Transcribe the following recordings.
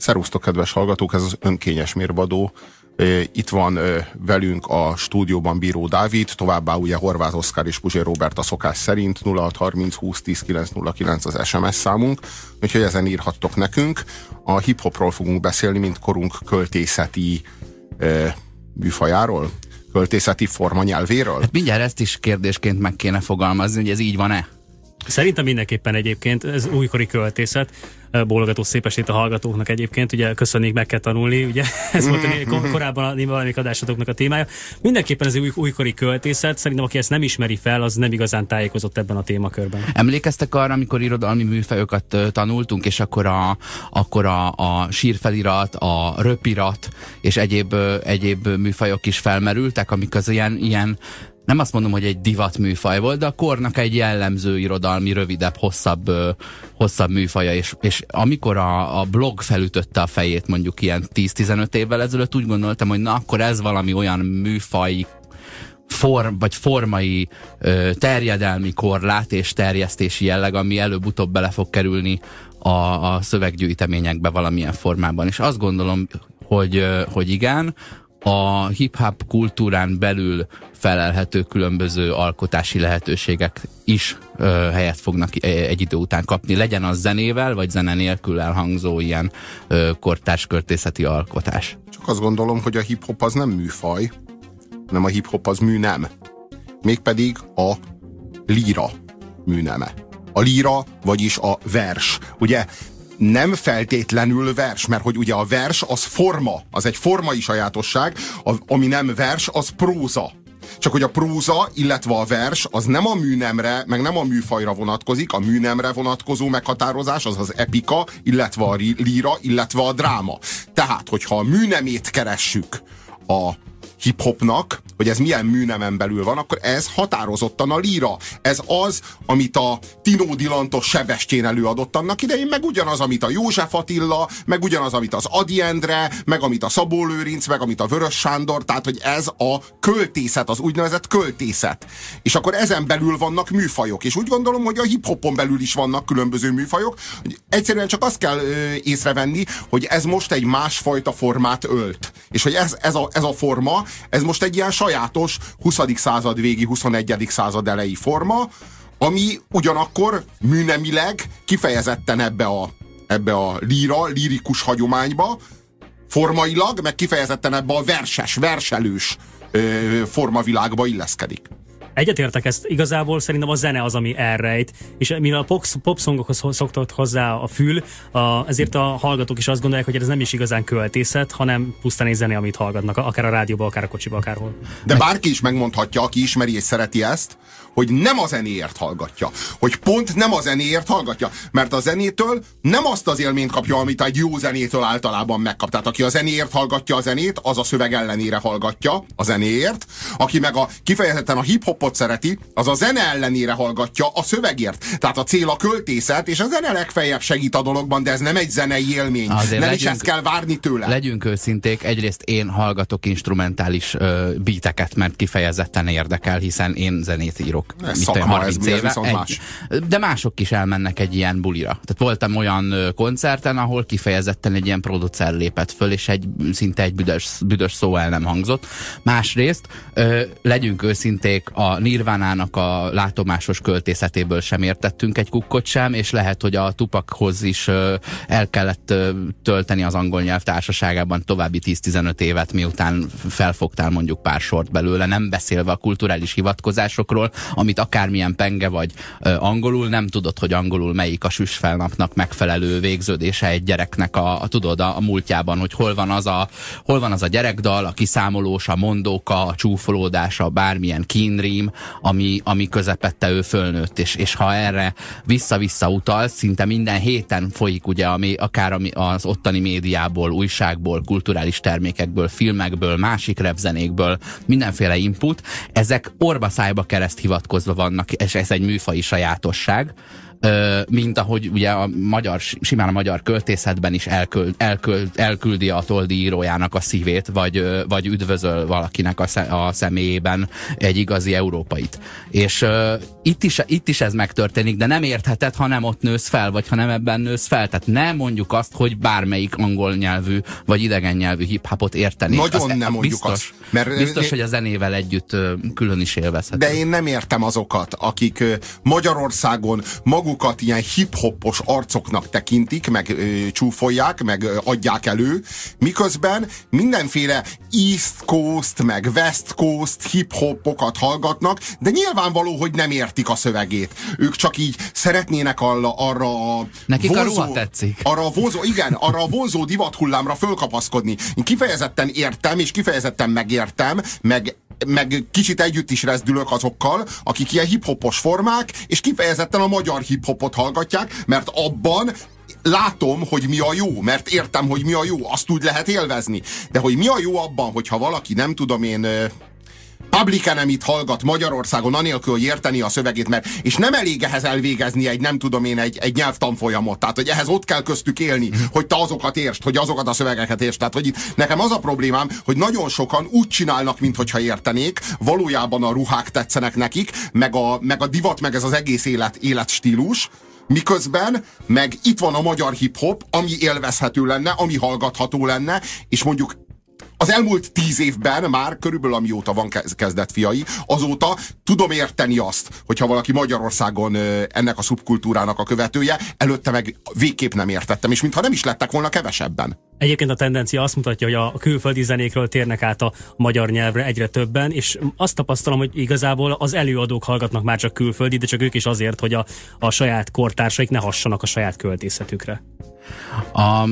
Szerusztok, kedves hallgatók, ez az önkényes mérvadó. Itt van velünk a stúdióban Bíró Dávid, továbbá ugye Horváth Oszkár és Puzsér Robert a szokás szerint 0630 20 10 909 az SMS számunk, úgyhogy ezen írhattok nekünk. A hip-hopról fogunk beszélni, mint korunk költészeti műfajáról, költészeti forma nyelvéről. Hát mindjárt ezt is kérdésként meg kéne fogalmazni, hogy ez így van-e? Szerintem mindenképpen egyébként ez újkori költészet bólogató szép estét a hallgatóknak egyébként, ugye köszönnék, meg kell tanulni, ugye ez volt a, korábban a valamik adásatoknak a témája. Mindenképpen ez új, újkori költészet, szerintem aki ezt nem ismeri fel, az nem igazán tájékozott ebben a témakörben. Emlékeztek arra, amikor irodalmi műfajokat tanultunk, és akkor a, akkor a, a sírfelirat, a röpirat és egyéb, egyéb műfajok is felmerültek, amik az ilyen, ilyen nem azt mondom, hogy egy divat műfaj volt, de a kornak egy jellemző irodalmi, rövidebb, hosszabb, ö, hosszabb műfaja, és, és amikor a, a blog felütötte a fejét mondjuk ilyen 10-15 évvel ezelőtt, úgy gondoltam, hogy na akkor ez valami olyan műfaj, form, vagy formai ö, terjedelmi korlát és terjesztési jelleg, ami előbb-utóbb bele fog kerülni a, a szöveggyűjteményekbe valamilyen formában. És azt gondolom, hogy, hogy igen, a hip-hop kultúrán belül felelhető különböző alkotási lehetőségek is ö, helyet fognak egy idő után kapni. Legyen az zenével, vagy zene nélkül elhangzó ilyen ö, kortárs költészeti alkotás. Csak azt gondolom, hogy a hip-hop az nem műfaj, hanem a hip-hop az műnem. Mégpedig a líra műneme. A líra, vagyis a vers. Ugye nem feltétlenül vers, mert hogy ugye a vers az forma, az egy formai sajátosság, ami nem vers, az próza. Csak hogy a próza, illetve a vers, az nem a műnemre, meg nem a műfajra vonatkozik, a műnemre vonatkozó meghatározás, az az epika, illetve a líra, illetve a dráma. Tehát, hogyha a műnemét keressük a hip-hopnak, hogy ez milyen műnemen belül van, akkor ez határozottan a líra. Ez az, amit a Tino Dilantos Sebestyén előadott annak idején, meg ugyanaz, amit a József Attila, meg ugyanaz, amit az Adi Endre, meg amit a Szabó Lőrinc, meg amit a Vörös Sándor, tehát, hogy ez a költészet, az úgynevezett költészet. És akkor ezen belül vannak műfajok, és úgy gondolom, hogy a hip-hopon belül is vannak különböző műfajok, egyszerűen csak azt kell ö, észrevenni, hogy ez most egy másfajta formát ölt. És hogy ez, ez, a, ez a forma, ez most egy ilyen sajátos 20. század végi, 21. század elejé forma, ami ugyanakkor műnemileg kifejezetten ebbe a, ebbe a líra, lírikus hagyományba, formailag, meg kifejezetten ebbe a verses, verselős ö, formavilágba illeszkedik. Egyetértek ezt, igazából szerintem a zene az, ami elrejt, és mivel a popszongokhoz szoktott hozzá a fül, a, ezért a hallgatók is azt gondolják, hogy ez nem is igazán költészet, hanem pusztán egy zene, amit hallgatnak, akár a rádióban, akár a kocsiba, akárhol. De bárki is megmondhatja, aki ismeri és szereti ezt, hogy nem a zenéért hallgatja. Hogy pont nem a zenéért hallgatja. Mert a zenétől nem azt az élményt kapja, amit egy jó zenétől általában megkap. Tehát aki a zenéért hallgatja a zenét, az a szöveg ellenére hallgatja a zenéért. Aki meg a kifejezetten a hip-hopot szereti, az a zene ellenére hallgatja a szövegért. Tehát a cél a költészet, és a zene legfeljebb segít a dologban, de ez nem egy zenei élmény. Azért nem legyünk, is ezt kell várni tőle. Legyünk őszinték, egyrészt én hallgatok instrumentális uh, beateket, mert kifejezetten érdekel, hiszen én zenét írok ez mit szakma, 30 ez, éve. Egy, más. De mások is elmennek egy ilyen bulira. Tehát voltam olyan koncerten, ahol kifejezetten egy ilyen producer lépett föl, és egy szinte egy büdös, büdös szó el nem hangzott. Másrészt ö, legyünk őszinték, a Nirvánának a látomásos költészetéből sem értettünk egy kukkot sem, és lehet, hogy a Tupakhoz is ö, el kellett ö, tölteni az angol nyelv társaságában további 10-15 évet, miután felfogtál mondjuk pár sort belőle, nem beszélve a kulturális hivatkozásokról, amit akármilyen penge vagy ö, angolul, nem tudod, hogy angolul melyik a süsfelnapnak megfelelő végződése egy gyereknek a, a tudod, a, a múltjában, hogy hol van az a, hol van az a gyerekdal, a kiszámolós, a mondóka, a csúfolódás, a bármilyen kínrím, ami, ami közepette ő fölnőtt, és, és ha erre vissza-vissza utal, szinte minden héten folyik ugye, ami, akár az ottani médiából, újságból, kulturális termékekből, filmekből, másik repzenékből, mindenféle input, ezek orba szájba kereszt hivatkozva vannak, és ez egy műfai sajátosság, mint ahogy ugye a magyar, simán a magyar költészetben is elküld, elküld, elküldi a toldi írójának a szívét, vagy, vagy üdvözöl valakinek a, a személyében egy igazi európait. És uh, itt, is, itt is ez megtörténik, de nem értheted, ha nem ott nősz fel, vagy ha nem ebben nősz fel. Tehát nem mondjuk azt, hogy bármelyik angol nyelvű, vagy idegen nyelvű hip-hopot érteni. Nagyon az, nem mondjuk biztos, azt. Mert biztos, hogy a zenével együtt külön is élvezhető. De én nem értem azokat, akik Magyarországon magukat ilyen hip-hopos arcoknak tekintik, meg uh, csúfolják, meg uh, adják elő, miközben mindenféle East Coast, meg West Coast hip-hopokat hallgatnak, de nyilvánvaló, hogy nem értik a szövegét. Ők csak így szeretnének arra, arra a Nekik vonzó, a tetszik. Arra a vonzó, igen, arra a vonzó divathullámra fölkapaszkodni. Én kifejezetten értem, és kifejezetten megértem, meg meg kicsit együtt is rezdülök azokkal, akik ilyen hiphopos formák, és kifejezetten a magyar hiphopot hallgatják, mert abban látom, hogy mi a jó, mert értem, hogy mi a jó, azt úgy lehet élvezni. De hogy mi a jó abban, hogyha valaki nem tudom én Public Enemy-t hallgat Magyarországon anélkül, hogy érteni a szövegét, mert és nem elég ehhez elvégezni egy, nem tudom én, egy, egy nyelvtanfolyamot. Tehát, hogy ehhez ott kell köztük élni, hogy te azokat értsd, hogy azokat a szövegeket értsd. Tehát, hogy itt nekem az a problémám, hogy nagyon sokan úgy csinálnak, mintha értenék, valójában a ruhák tetszenek nekik, meg a, meg a divat, meg ez az egész élet, életstílus, miközben meg itt van a magyar hip-hop, ami élvezhető lenne, ami hallgatható lenne, és mondjuk az elmúlt tíz évben már körülbelül amióta van kezdett fiai, azóta tudom érteni azt, hogyha valaki Magyarországon ennek a szubkultúrának a követője, előtte meg végképp nem értettem, és mintha nem is lettek volna kevesebben. Egyébként a tendencia azt mutatja, hogy a külföldi zenékről térnek át a magyar nyelvre egyre többen, és azt tapasztalom, hogy igazából az előadók hallgatnak már csak külföldi, de csak ők is azért, hogy a, a saját kortársaik ne hassanak a saját költészetükre. A,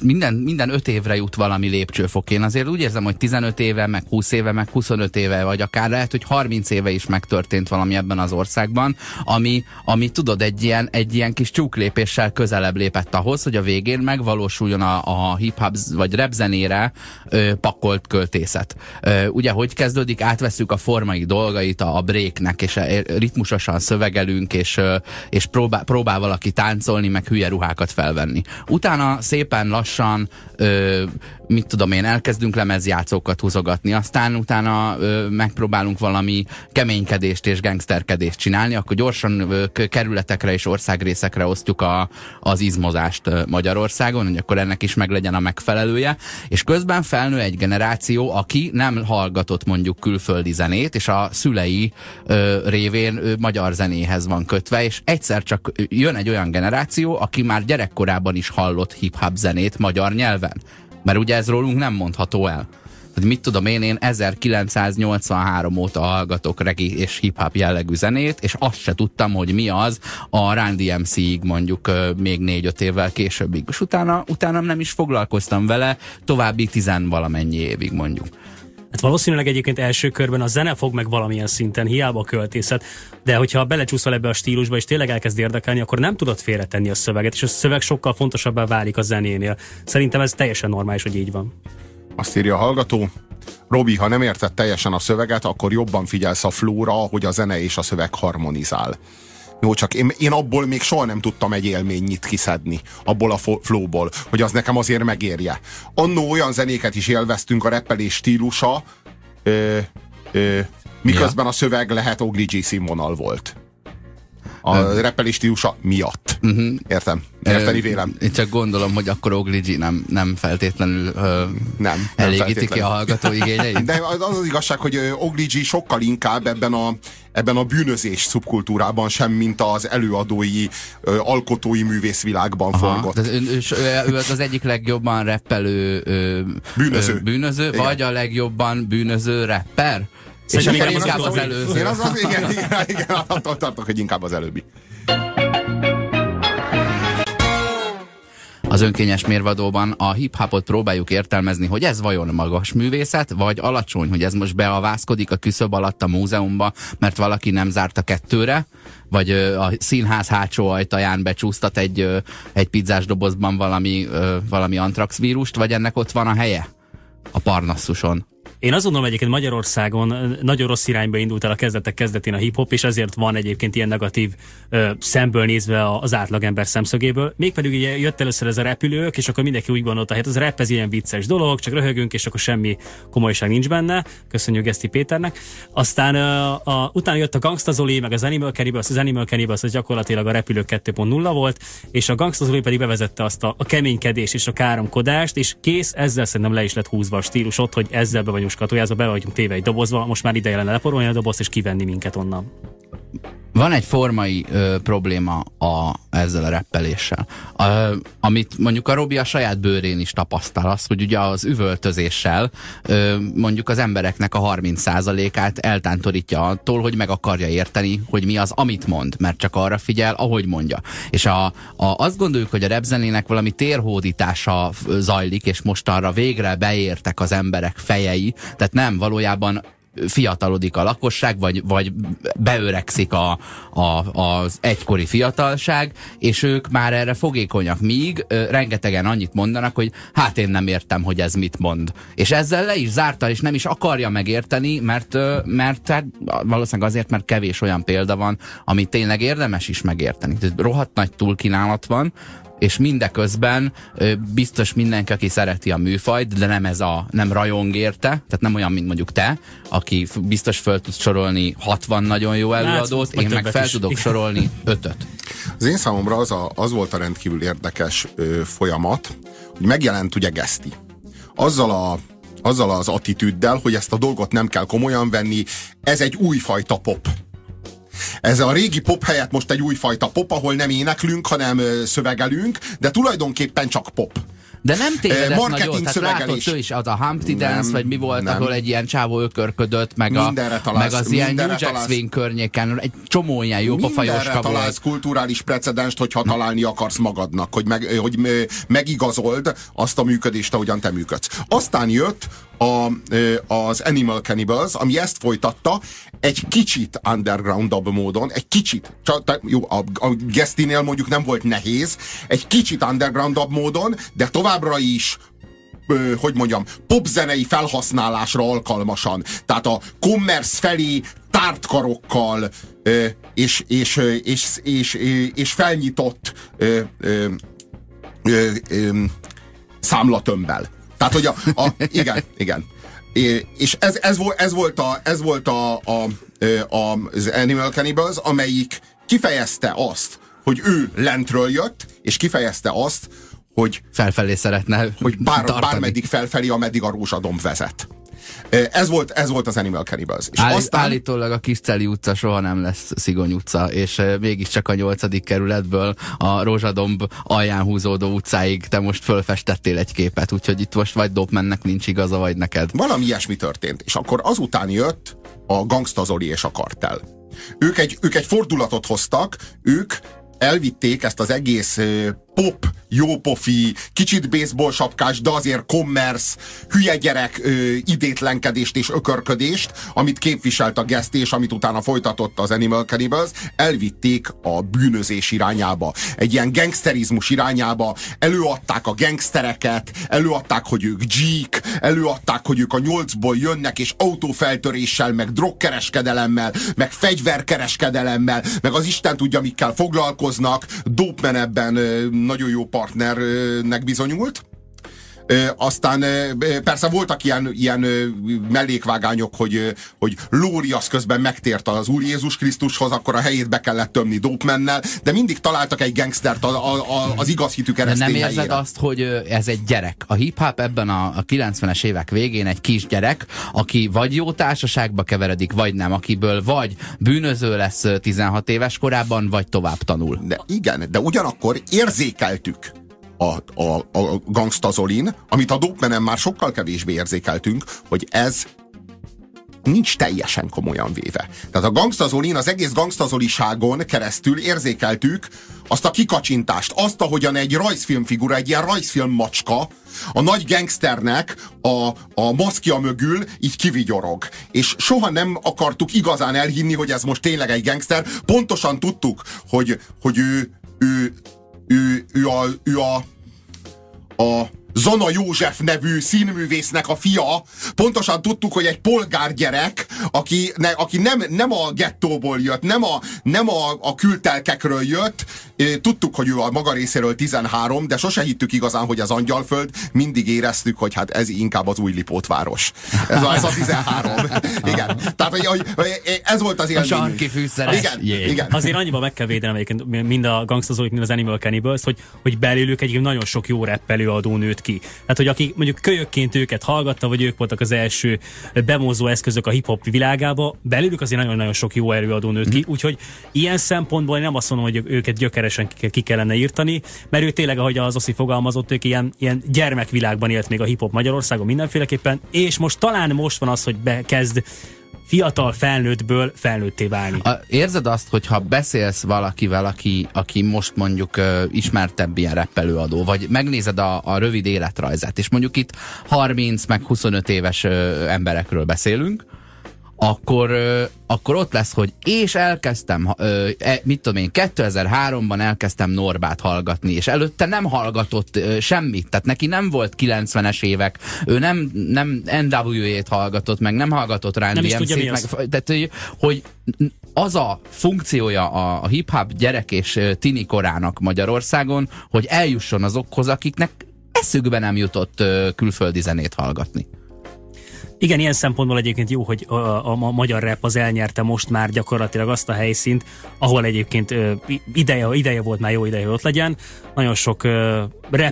minden, minden öt évre jut valami lépcsőfok. Én azért úgy érzem, hogy 15 éve, meg 20 éve, meg 25 éve, vagy akár lehet, hogy 30 éve is megtörtént valami ebben az országban, ami, ami tudod, egy ilyen, egy ilyen kis csúklépéssel közelebb lépett ahhoz, hogy a végén megvalósuljon a, a hip-hop vagy rap zenére ö, pakolt költészet. Ö, ugye, hogy kezdődik, átveszük a formai dolgait a, a breaknek, és a, ritmusosan szövegelünk, és, és próbál, próbál valaki táncolni, meg hülye ruhákat felvenni venni. Utána szépen lassan, ö, mit tudom én, elkezdünk lemezjátszókat húzogatni, aztán utána ö, megpróbálunk valami keménykedést és gangsterkedést csinálni, akkor gyorsan ö, kerületekre és országrészekre osztjuk a, az izmozást Magyarországon, hogy akkor ennek is meg legyen a megfelelője, és közben felnő egy generáció, aki nem hallgatott mondjuk külföldi zenét, és a szülei ö, révén ö, magyar zenéhez van kötve, és egyszer csak jön egy olyan generáció, aki már gyerekkorában korábban is hallott hip-hop zenét magyar nyelven? Mert ugye ez rólunk nem mondható el. Tehát mit tudom én, én 1983 óta hallgatok regi és hip-hop jellegű zenét, és azt se tudtam, hogy mi az a Run DMC-ig mondjuk még négy-öt évvel későbbig. És utána, utána nem is foglalkoztam vele további tizenvalamennyi évig mondjuk. Hát valószínűleg egyébként első körben a zene fog meg valamilyen szinten, hiába a költészet, de hogyha belecsúszol ebbe a stílusba, és tényleg elkezd érdekelni, akkor nem tudod félretenni a szöveget, és a szöveg sokkal fontosabbá válik a zenénél. Szerintem ez teljesen normális, hogy így van. Azt írja a hallgató, Robi, ha nem érted teljesen a szöveget, akkor jobban figyelsz a flóra, hogy a zene és a szöveg harmonizál. Jó, csak én, én abból még soha nem tudtam egy élményit kiszedni, abból a flowból, hogy az nekem azért megérje. Annó olyan zenéket is élveztünk a reppelés stílusa, ö, ö, miközben ja. a szöveg lehet Ogli G színvonal volt a uh, repelés stílusa miatt. Uh-huh. Értem. Érteni vélem. Én csak gondolom, hogy akkor Ogligi nem, nem feltétlenül uh, nem, nem elégíti ki a hallgató igényeit. De az az igazság, hogy Ogligi sokkal inkább ebben a, ebben a bűnözés szubkultúrában sem, mint az előadói, ö, alkotói művészvilágban Aha, forgott. ő, ő, ő az egyik legjobban reppelő ö, bűnöző, ö, bűnöző vagy a legjobban bűnöző rapper? Szerintem inkább, inkább az, az előző. Én az, az, igen, igen, igen, attól tartok, hogy inkább az előbbi. Az önkényes mérvadóban a hip-hopot próbáljuk értelmezni, hogy ez vajon magas művészet, vagy alacsony, hogy ez most beavászkodik a küszöb alatt a múzeumba, mert valaki nem zárt a kettőre, vagy a színház hátsó ajtaján becsúsztat egy, egy pizzás dobozban valami, valami antrax vírust, vagy ennek ott van a helye a Parnassuson. Én azt gondolom egyébként Magyarországon nagyon rossz irányba indult el a kezdetek kezdetén a hip-hop, és ezért van egyébként ilyen negatív ö, szemből nézve az átlagember szemszögéből. Mégpedig ugye jött először ez a repülők, és akkor mindenki úgy gondolta, hát az rap ez ilyen vicces dolog, csak röhögünk, és akkor semmi komolyság nincs benne. Köszönjük Geszti Péternek. Aztán ö, a, utána jött a Gangsta Zoli, meg az Animal Cannibals, az Animal Cannibals az gyakorlatilag a repülők 2.0 volt, és a Gangsta Zoli pedig bevezette azt a, a keménykedés és a káromkodást, és kész, ezzel szerintem le is lett húzva a stílusot, hogy ezzel be vagyunk skatójázva, be vagyunk téve egy dobozba, most már ideje lenne leporolni a dobozt és kivenni minket onnan. Van egy formai ö, probléma a, ezzel a reppeléssel, ö, amit mondjuk a Robi a saját bőrén is tapasztal, az, hogy ugye az üvöltözéssel ö, mondjuk az embereknek a 30%-át eltántorítja attól, hogy meg akarja érteni, hogy mi az, amit mond, mert csak arra figyel, ahogy mondja. És a, a, azt gondoljuk, hogy a repzenének valami térhódítása zajlik, és most arra végre beértek az emberek fejei, tehát nem, valójában fiatalodik a lakosság, vagy, vagy beöregszik a, a, az egykori fiatalság, és ők már erre fogékonyak, míg ö, rengetegen annyit mondanak, hogy hát én nem értem, hogy ez mit mond. És ezzel le is zárta, és nem is akarja megérteni, mert, ö, mert hát, valószínűleg azért, mert kevés olyan példa van, amit tényleg érdemes is megérteni. Tehát rohadt nagy túlkínálat van, és mindeközben biztos mindenki, aki szereti a műfajt, de nem ez a, nem rajong érte, tehát nem olyan, mint mondjuk te, aki biztos föl tudsz sorolni 60 nagyon jó előadót, Látsz, én meg fel is. tudok sorolni 5-öt. Az én számomra az, a, az volt a rendkívül érdekes ö, folyamat, hogy megjelent ugye Geszti. Azzal a azzal az attitűddel, hogy ezt a dolgot nem kell komolyan venni, ez egy újfajta pop ez a régi pop helyett most egy újfajta pop, ahol nem éneklünk, hanem szövegelünk, de tulajdonképpen csak pop. De nem tévedett Marketing nagyot, tehát látott ő is, az a Humpty nem, Dance, vagy mi volt, nem. ahol egy ilyen csávó ökörködött, meg, a, találsz, meg az ilyen New Jack Swing környéken, egy csomó ilyen jó pofajoska találsz kulturális precedenst, hogyha találni akarsz magadnak, hogy, meg, hogy megigazold azt a működést, ahogyan te működsz. Aztán jött a, az Animal Cannibals, ami ezt folytatta, egy kicsit undergroundabb módon, egy kicsit, csak, jó, a, a Gestinél mondjuk nem volt nehéz, egy kicsit undergroundabb módon, de továbbra is ö, hogy mondjam, popzenei felhasználásra alkalmasan. Tehát a commerce felé tárt karokkal ö, és, és, és, és, és, és felnyitott ö, ö, ö, ö, számlatömbbel. Tehát, hogy a, a igen, igen. És ez, ez, volt, ez volt, a, ez volt a, a, a, az Animal Cannibals, amelyik kifejezte azt, hogy ő lentről jött, és kifejezte azt, hogy felfelé szeretne hogy bár, bármeddig felfelé, ameddig a rózsadomb vezet. Ez volt, ez volt az Animal Cannibals. És Áll, aztán... Állítólag a Kiszteli utca soha nem lesz Szigony utca, és mégiscsak a nyolcadik kerületből a Rózsadomb alján húzódó utcáig te most fölfestettél egy képet, úgyhogy itt most vagy Dopmennek nincs igaza, vagy neked. Valami ilyesmi történt, és akkor azután jött a Gangsta Zoli és a Kartel. Ők egy, ők egy fordulatot hoztak, ők elvitték ezt az egész pop, jópofi, kicsit baseball sapkás, de azért commerce, hülye gyerek ö, idétlenkedést és ökörködést, amit képviselt a Guest és amit utána folytatott az Animal Cannibals, elvitték a bűnözés irányába, egy ilyen gangsterizmus irányába, előadták a gangstereket, előadták, hogy ők G-k, előadták, hogy ők a nyolcból jönnek, és autófeltöréssel, meg drogkereskedelemmel, meg fegyverkereskedelemmel, meg az Isten tudja, mikkel foglalkoznak, ebben nagyon jó partnernek bizonyult. Aztán persze voltak ilyen, ilyen mellékvágányok, hogy, hogy Lóri az közben megtért az Úr Jézus Krisztushoz, akkor a helyét be kellett tömni dópmennel, de mindig találtak egy gangstert a, a, a, az igaz hitű keresztény Nem érzed helyére. azt, hogy ez egy gyerek? A hip-hop ebben a, a 90-es évek végén egy kis gyerek, aki vagy jó társaságba keveredik, vagy nem, akiből vagy bűnöző lesz 16 éves korában, vagy tovább tanul. De igen, de ugyanakkor érzékeltük a, a, a gangstazolin, amit a Dopmanen már sokkal kevésbé érzékeltünk, hogy ez nincs teljesen komolyan véve. Tehát a gangstazolin, az egész gangstazoliságon keresztül érzékeltük azt a kikacsintást, azt, ahogyan egy rajzfilmfigura, egy ilyen rajzfilm macska, a nagy gangsternek a, a maszkja mögül így kivigyorog. És soha nem akartuk igazán elhinni, hogy ez most tényleg egy gangster. Pontosan tudtuk, hogy, hogy ő, ő ő, ő, a, ő a, a Zana József nevű színművésznek a fia. Pontosan tudtuk, hogy egy polgárgyerek, aki, ne, aki nem, nem a gettóból jött, nem a, nem a, a kültelkekről jött. Tudtuk, hogy ő a maga részéről 13, de sose hittük igazán, hogy az Angyalföld. Mindig éreztük, hogy hát ez inkább az új Lipótváros. Ez a, ez a 13. Igen. Tehát, hogy, hogy ez volt az élmény. A sarki fűszeres. Igen, igen. Azért annyiban meg kell védenem egyébként mind a gangstazolik, mind az Animal Cannibals, hogy, hogy belőlük egyébként nagyon sok jó rap előadó nőtt ki. Tehát, hogy aki mondjuk kölyökként őket hallgatta, vagy ők voltak az első bemozó eszközök a hip-hop világába, belőlük azért nagyon-nagyon sok jó előadó nőtt ki, úgyhogy ilyen szempontból én nem azt mondom, hogy őket gyökeresen ki kellene írtani, mert ő tényleg, ahogy az Oszi fogalmazott, ők ilyen, ilyen gyermekvilágban élt még a hip-hop Magyarországon mindenféleképpen, és most talán most van az, hogy bekezd fiatal felnőttből felnőtté válni. A, érzed azt, hogy ha beszélsz valakivel, aki, aki most mondjuk uh, ismertebb ilyen reppelőadó, vagy megnézed a, a rövid életrajzát, és mondjuk itt 30 meg 25 éves uh, emberekről beszélünk, akkor, akkor ott lesz, hogy és elkezdtem, e, mit tudom én, 2003-ban elkezdtem Norbát hallgatni, és előtte nem hallgatott semmit, tehát neki nem volt 90-es évek, ő nem, nem NWA-t hallgatott, meg nem hallgatott Ryan DMC-t, meg, tehát, hogy, az a funkciója a, a hip-hop gyerek és tini korának Magyarországon, hogy eljusson azokhoz, akiknek eszükbe nem jutott külföldi zenét hallgatni. Igen, ilyen szempontból egyébként jó, hogy a, a, a magyar rap az elnyerte most már gyakorlatilag azt a helyszínt, ahol egyébként ö, ideje, ideje volt már jó ideje, hogy ott legyen. Nagyon sok ö,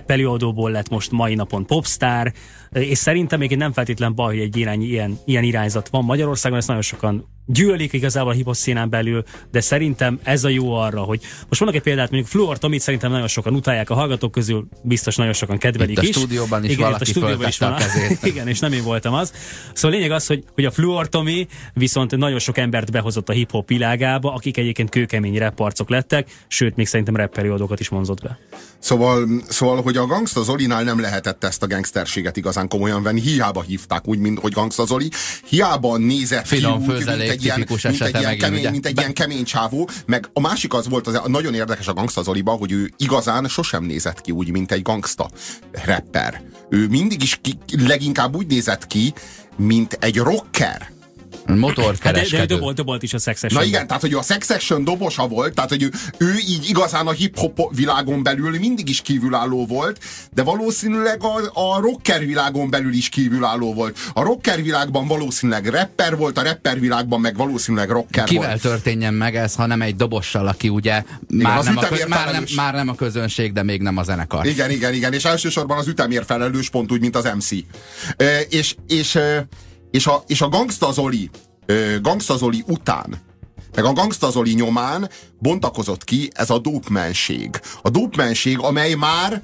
előadóból lett most mai napon popstar, és szerintem még nem feltétlen baj, hogy egy irány, ilyen, ilyen irányzat van Magyarországon, ezt nagyon sokan gyűlölik igazából a hip színán belül, de szerintem ez a jó arra, hogy most mondok egy példát, mondjuk Fluor Tomit szerintem nagyon sokan utálják a hallgatók közül, biztos nagyon sokan kedvelik itt a is. stúdióban is Igen, valaki itt a stúdióban is van. A Igen, és nem én voltam az. Szóval lényeg az, hogy, hogy a Fluor Tomi viszont nagyon sok embert behozott a hip-hop világába, akik egyébként kőkemény reparcok lettek, sőt, még szerintem rapperiódokat is vonzott be. Szóval, szóval, hogy a Gangsta Zolinál nem lehetett ezt a gangsterséget igazán komolyan venni, hiába hívták úgy, mint hogy Gangsta Zoli, hiába nézett Finom ki úgy, mint egy ilyen, mint egy ilyen, kemény, mint egy ilyen kemény csávó, meg a másik az volt, az nagyon érdekes a Gangsta Zoliba, hogy ő igazán sosem nézett ki úgy, mint egy gangsta rapper. Ő mindig is ki, leginkább úgy nézett ki, mint egy rocker Motorkereskedő. Hát de, de dobolt, dobolt is a Sex Na igen, tehát hogy a Sex Action dobosa volt, tehát hogy ő, ő így igazán a hip-hop világon belül mindig is kívülálló volt, de valószínűleg a, a rocker világon belül is kívülálló volt. A rocker világban valószínűleg rapper volt, a rapper világban meg valószínűleg rocker Kivel volt. történjen meg ez, ha nem egy dobossal, aki ugye igen, már, nem a, kö, már, nem, már nem a közönség, de még nem a zenekar. Igen, igen, igen, és elsősorban az ütemért felelős pont úgy, mint az MC. E, és, és és a, és a Gangsta Zoli, Gangsta Zoli után, meg a Gangsta Zoli nyomán bontakozott ki ez a dópmenség. A dópmenség, amely már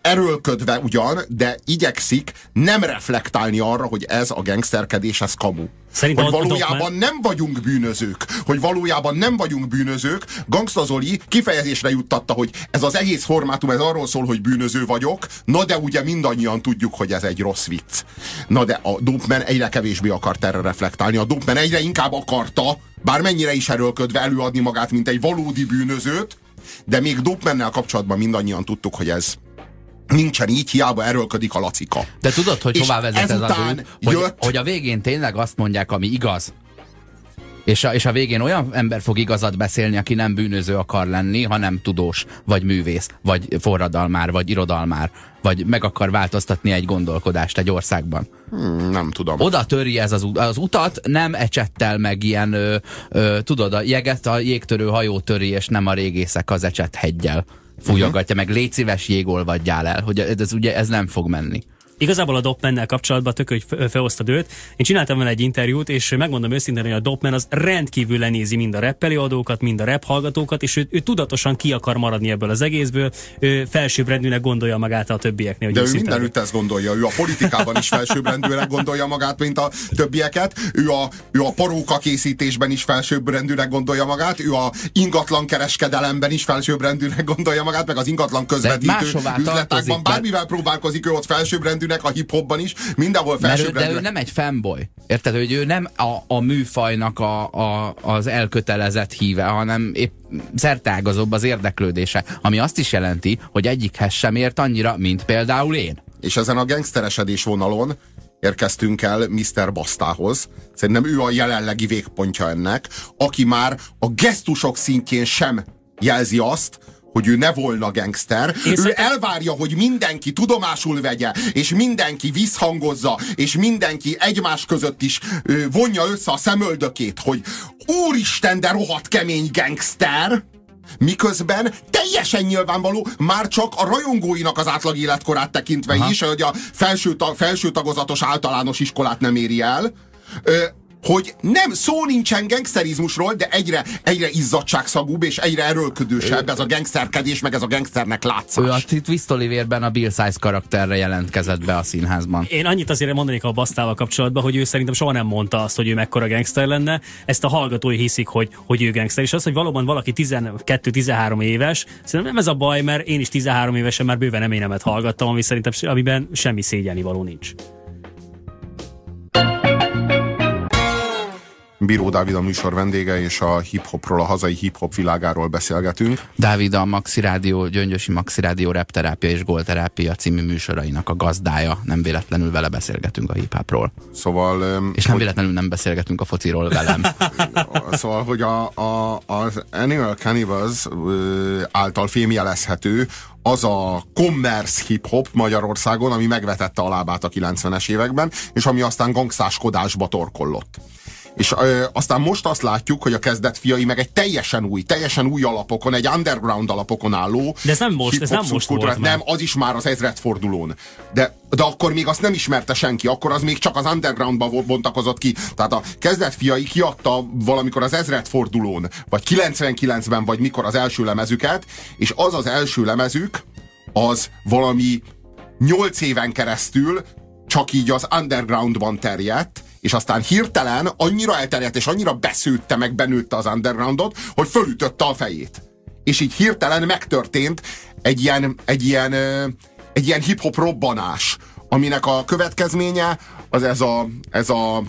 erőlködve ugyan, de igyekszik nem reflektálni arra, hogy ez a gangsterkedés, ez kamu. Szerintem hogy valójában nem vagyunk bűnözők. Hogy valójában nem vagyunk bűnözők. Gangsta Zoli kifejezésre juttatta, hogy ez az egész formátum, ez arról szól, hogy bűnöző vagyok, na de ugye mindannyian tudjuk, hogy ez egy rossz vicc. Na de a Dopeman egyre kevésbé akart erre reflektálni. A Dopeman egyre inkább akarta, bármennyire is erőlködve előadni magát, mint egy valódi bűnözőt, de még Dopemannel kapcsolatban mindannyian tudtuk, hogy ez nincsen így, hiába erőlködik a lacika. De tudod, hogy hová vezet ez az út? Hogy, jött... hogy a végén tényleg azt mondják, ami igaz. És a, és a végén olyan ember fog igazat beszélni, aki nem bűnöző akar lenni, hanem tudós, vagy művész, vagy forradalmár, vagy irodalmár, vagy meg akar változtatni egy gondolkodást egy országban. Hmm, nem tudom. Oda töri ez az, az utat, nem ecsettel meg ilyen, ö, ö, tudod, a jeget a jégtörő hajó töri, és nem a régészek az ecset heggyel fújogatja, uh-huh. meg légy szíves jégolvadjál el, hogy ez, ez, ugye ez nem fog menni. Igazából a Dopmennel kapcsolatban tök, hogy felhoztad őt. Én csináltam vele egy interjút, és megmondom őszintén, hogy a Dopman az rendkívül lenézi mind a rap adókat, mind a rap hallgatókat, és ő, ő tudatosan ki akar maradni ebből az egészből. Ő felsőbbrendűnek gondolja magát a többieknél. De ő mindenütt ezt gondolja. Ő a politikában is felsőbbrendűnek gondolja magát, mint a többieket. Ő a, ő a paróka készítésben is felsőbbrendűnek gondolja magát. Ő a ingatlan kereskedelemben is felsőbbrendűnek gondolja magát, meg az ingatlan közvetítő üzletekben. Bármivel próbálkozik, ő ott felsőbbrendű felsőbbrendűnek, a hip-hopban is, mindenhol felsőbbrendűnek. De ő nem egy fanboy. Érted, hogy ő nem a, a műfajnak a, a, az elkötelezett híve, hanem épp szertágazóbb az érdeklődése. Ami azt is jelenti, hogy egyikhez sem ért annyira, mint például én. és ezen a gangsteresedés vonalon érkeztünk el Mr. Bastához. Szerintem ő a jelenlegi végpontja ennek, aki már a gesztusok szintjén sem jelzi azt, hogy ő ne volna gangster. Én ő szerintem... elvárja, hogy mindenki tudomásul vegye, és mindenki visszhangozza, és mindenki egymás között is ö, vonja össze a szemöldökét, hogy úristen, de rohadt kemény gangster! Miközben teljesen nyilvánvaló, már csak a rajongóinak az átlag életkorát tekintve Aha. is, hogy a felső, felső tagozatos általános iskolát nem éri el, ö, hogy nem, szó nincsen gangsterizmusról, de egyre, egyre izzadságszagúbb és egyre erőlködősebb ez a gangsterkedés, meg ez a gangsternek látszás. Ő a Twist Oliverben a Bill Size karakterre jelentkezett be a színházban. Én annyit azért mondanék a Basztával kapcsolatban, hogy ő szerintem soha nem mondta azt, hogy ő mekkora gangster lenne. Ezt a hallgatói hiszik, hogy, hogy ő gangster. És az, hogy valóban valaki 12-13 éves, szerintem nem ez a baj, mert én is 13 évesen már bőven nem énemet hallgattam, ami szerintem amiben semmi szégyeni való nincs. Bíró Dávid a műsor vendége, és a hip-hopról, a hazai hip-hop világáról beszélgetünk. Dávid a Maxi Rádió, Gyöngyösi Maxi Rádió repterápia és golterápia című műsorainak a gazdája. Nem véletlenül vele beszélgetünk a hip-hopról. Szóval... És nem hogy... véletlenül nem beszélgetünk a fociról velem. szóval, hogy a, a, az Animal Cannibals által fémjelezhető az a commerce hip-hop Magyarországon, ami megvetette a lábát a 90-es években, és ami aztán gangszáskodásba torkollott. És ö, aztán most azt látjuk, hogy a kezdet fiai meg egy teljesen új, teljesen új alapokon, egy underground alapokon álló. De ez nem most, ez nem most volt Nem, az is már az ezredfordulón. De, de akkor még azt nem ismerte senki, akkor az még csak az undergroundba bontakozott ki. Tehát a kezdet fiai kiadta valamikor az ezredfordulón, vagy 99-ben, vagy mikor az első lemezüket, és az az első lemezük, az valami 8 éven keresztül csak így az undergroundban terjedt, és aztán hirtelen annyira elterjedt, és annyira beszőtte meg, benőtte az undergroundot, hogy fölütötte a fejét. És így hirtelen megtörtént egy ilyen, egy ilyen, egy ilyen hip-hop robbanás, aminek a következménye az ez a, ez a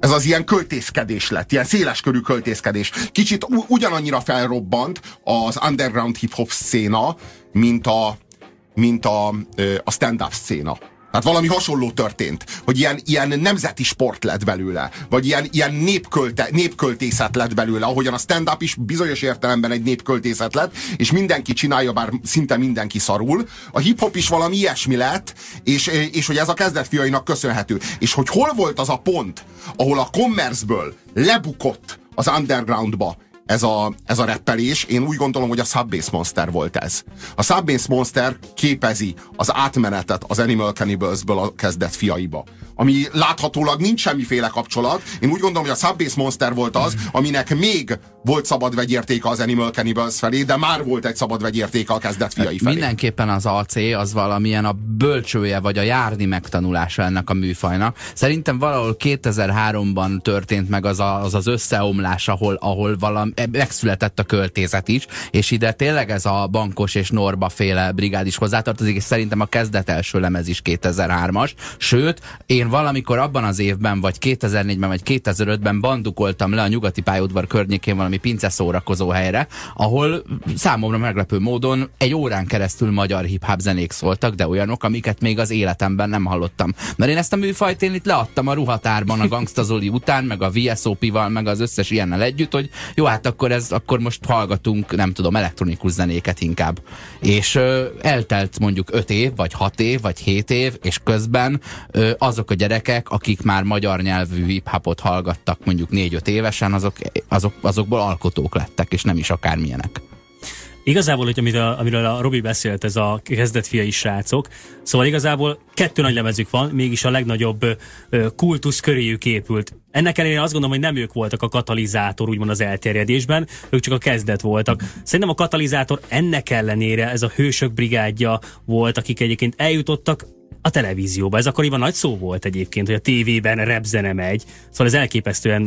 ez az ilyen költészkedés lett, ilyen széleskörű költészkedés. Kicsit ugyanannyira felrobbant az underground hip-hop széna, mint a, mint a, a stand-up széna. Tehát valami hasonló történt, hogy ilyen, ilyen nemzeti sport lett belőle, vagy ilyen, ilyen népkölte, népköltészet lett belőle, ahogyan a stand-up is bizonyos értelemben egy népköltészet lett, és mindenki csinálja, bár szinte mindenki szarul. A hip-hop is valami ilyesmi lett, és, és hogy ez a kezdetfiainak köszönhető. És hogy hol volt az a pont, ahol a commerce-ből lebukott az undergroundba, ez a, ez a reppelés, én úgy gondolom, hogy a Subbase Monster volt ez. A Subbase Monster képezi az átmenetet az Animal Cannibals-ből a kezdett fiaiba ami láthatólag nincs semmiféle kapcsolat. Én úgy gondolom, hogy a Subbase Monster volt az, aminek még volt szabad vegyértéke az Animal Cannibals felé, de már volt egy szabad vegyértéke a kezdet fiai felé. Mindenképpen az AC az valamilyen a bölcsője, vagy a járni megtanulása ennek a műfajnak. Szerintem valahol 2003-ban történt meg az a, az, az összeomlás, ahol, ahol valami, e, megszületett a költézet is, és ide tényleg ez a bankos és Norba féle brigád is hozzátartozik, és szerintem a kezdet első lemez is 2003-as. Sőt, én én valamikor abban az évben, vagy 2004-ben, vagy 2005-ben bandukoltam le a nyugati pályaudvar környékén valami pince szórakozó helyre, ahol számomra meglepő módon egy órán keresztül magyar hip-hop zenék szóltak, de olyanok, amiket még az életemben nem hallottam. Mert én ezt a műfajt én itt leadtam a ruhatárban a Gangstazoli után, meg a VSOP-val, meg az összes ilyennel együtt, hogy jó, hát akkor ez, akkor most hallgatunk, nem tudom, elektronikus zenéket inkább. És ö, eltelt mondjuk 5 év, vagy 6 év, vagy 7 év, és közben ö, azok a gyerekek, akik már magyar nyelvű hip-hopot hallgattak mondjuk 4-5 évesen, azok, azok, azokból alkotók lettek, és nem is akármilyenek. Igazából, hogy amiről, amiről a Robi beszélt, ez a kezdetfiai srácok, szóval igazából kettő nagy lemezük van, mégis a legnagyobb kultusz köréjük épült. Ennek ellenére azt gondolom, hogy nem ők voltak a katalizátor, úgymond az elterjedésben, ők csak a kezdet voltak. Szerintem a katalizátor ennek ellenére ez a hősök brigádja volt, akik egyébként eljutottak a televízióba. Ez akkoriban nagy szó volt egyébként, hogy a tévében repzene megy. Szóval ez elképesztően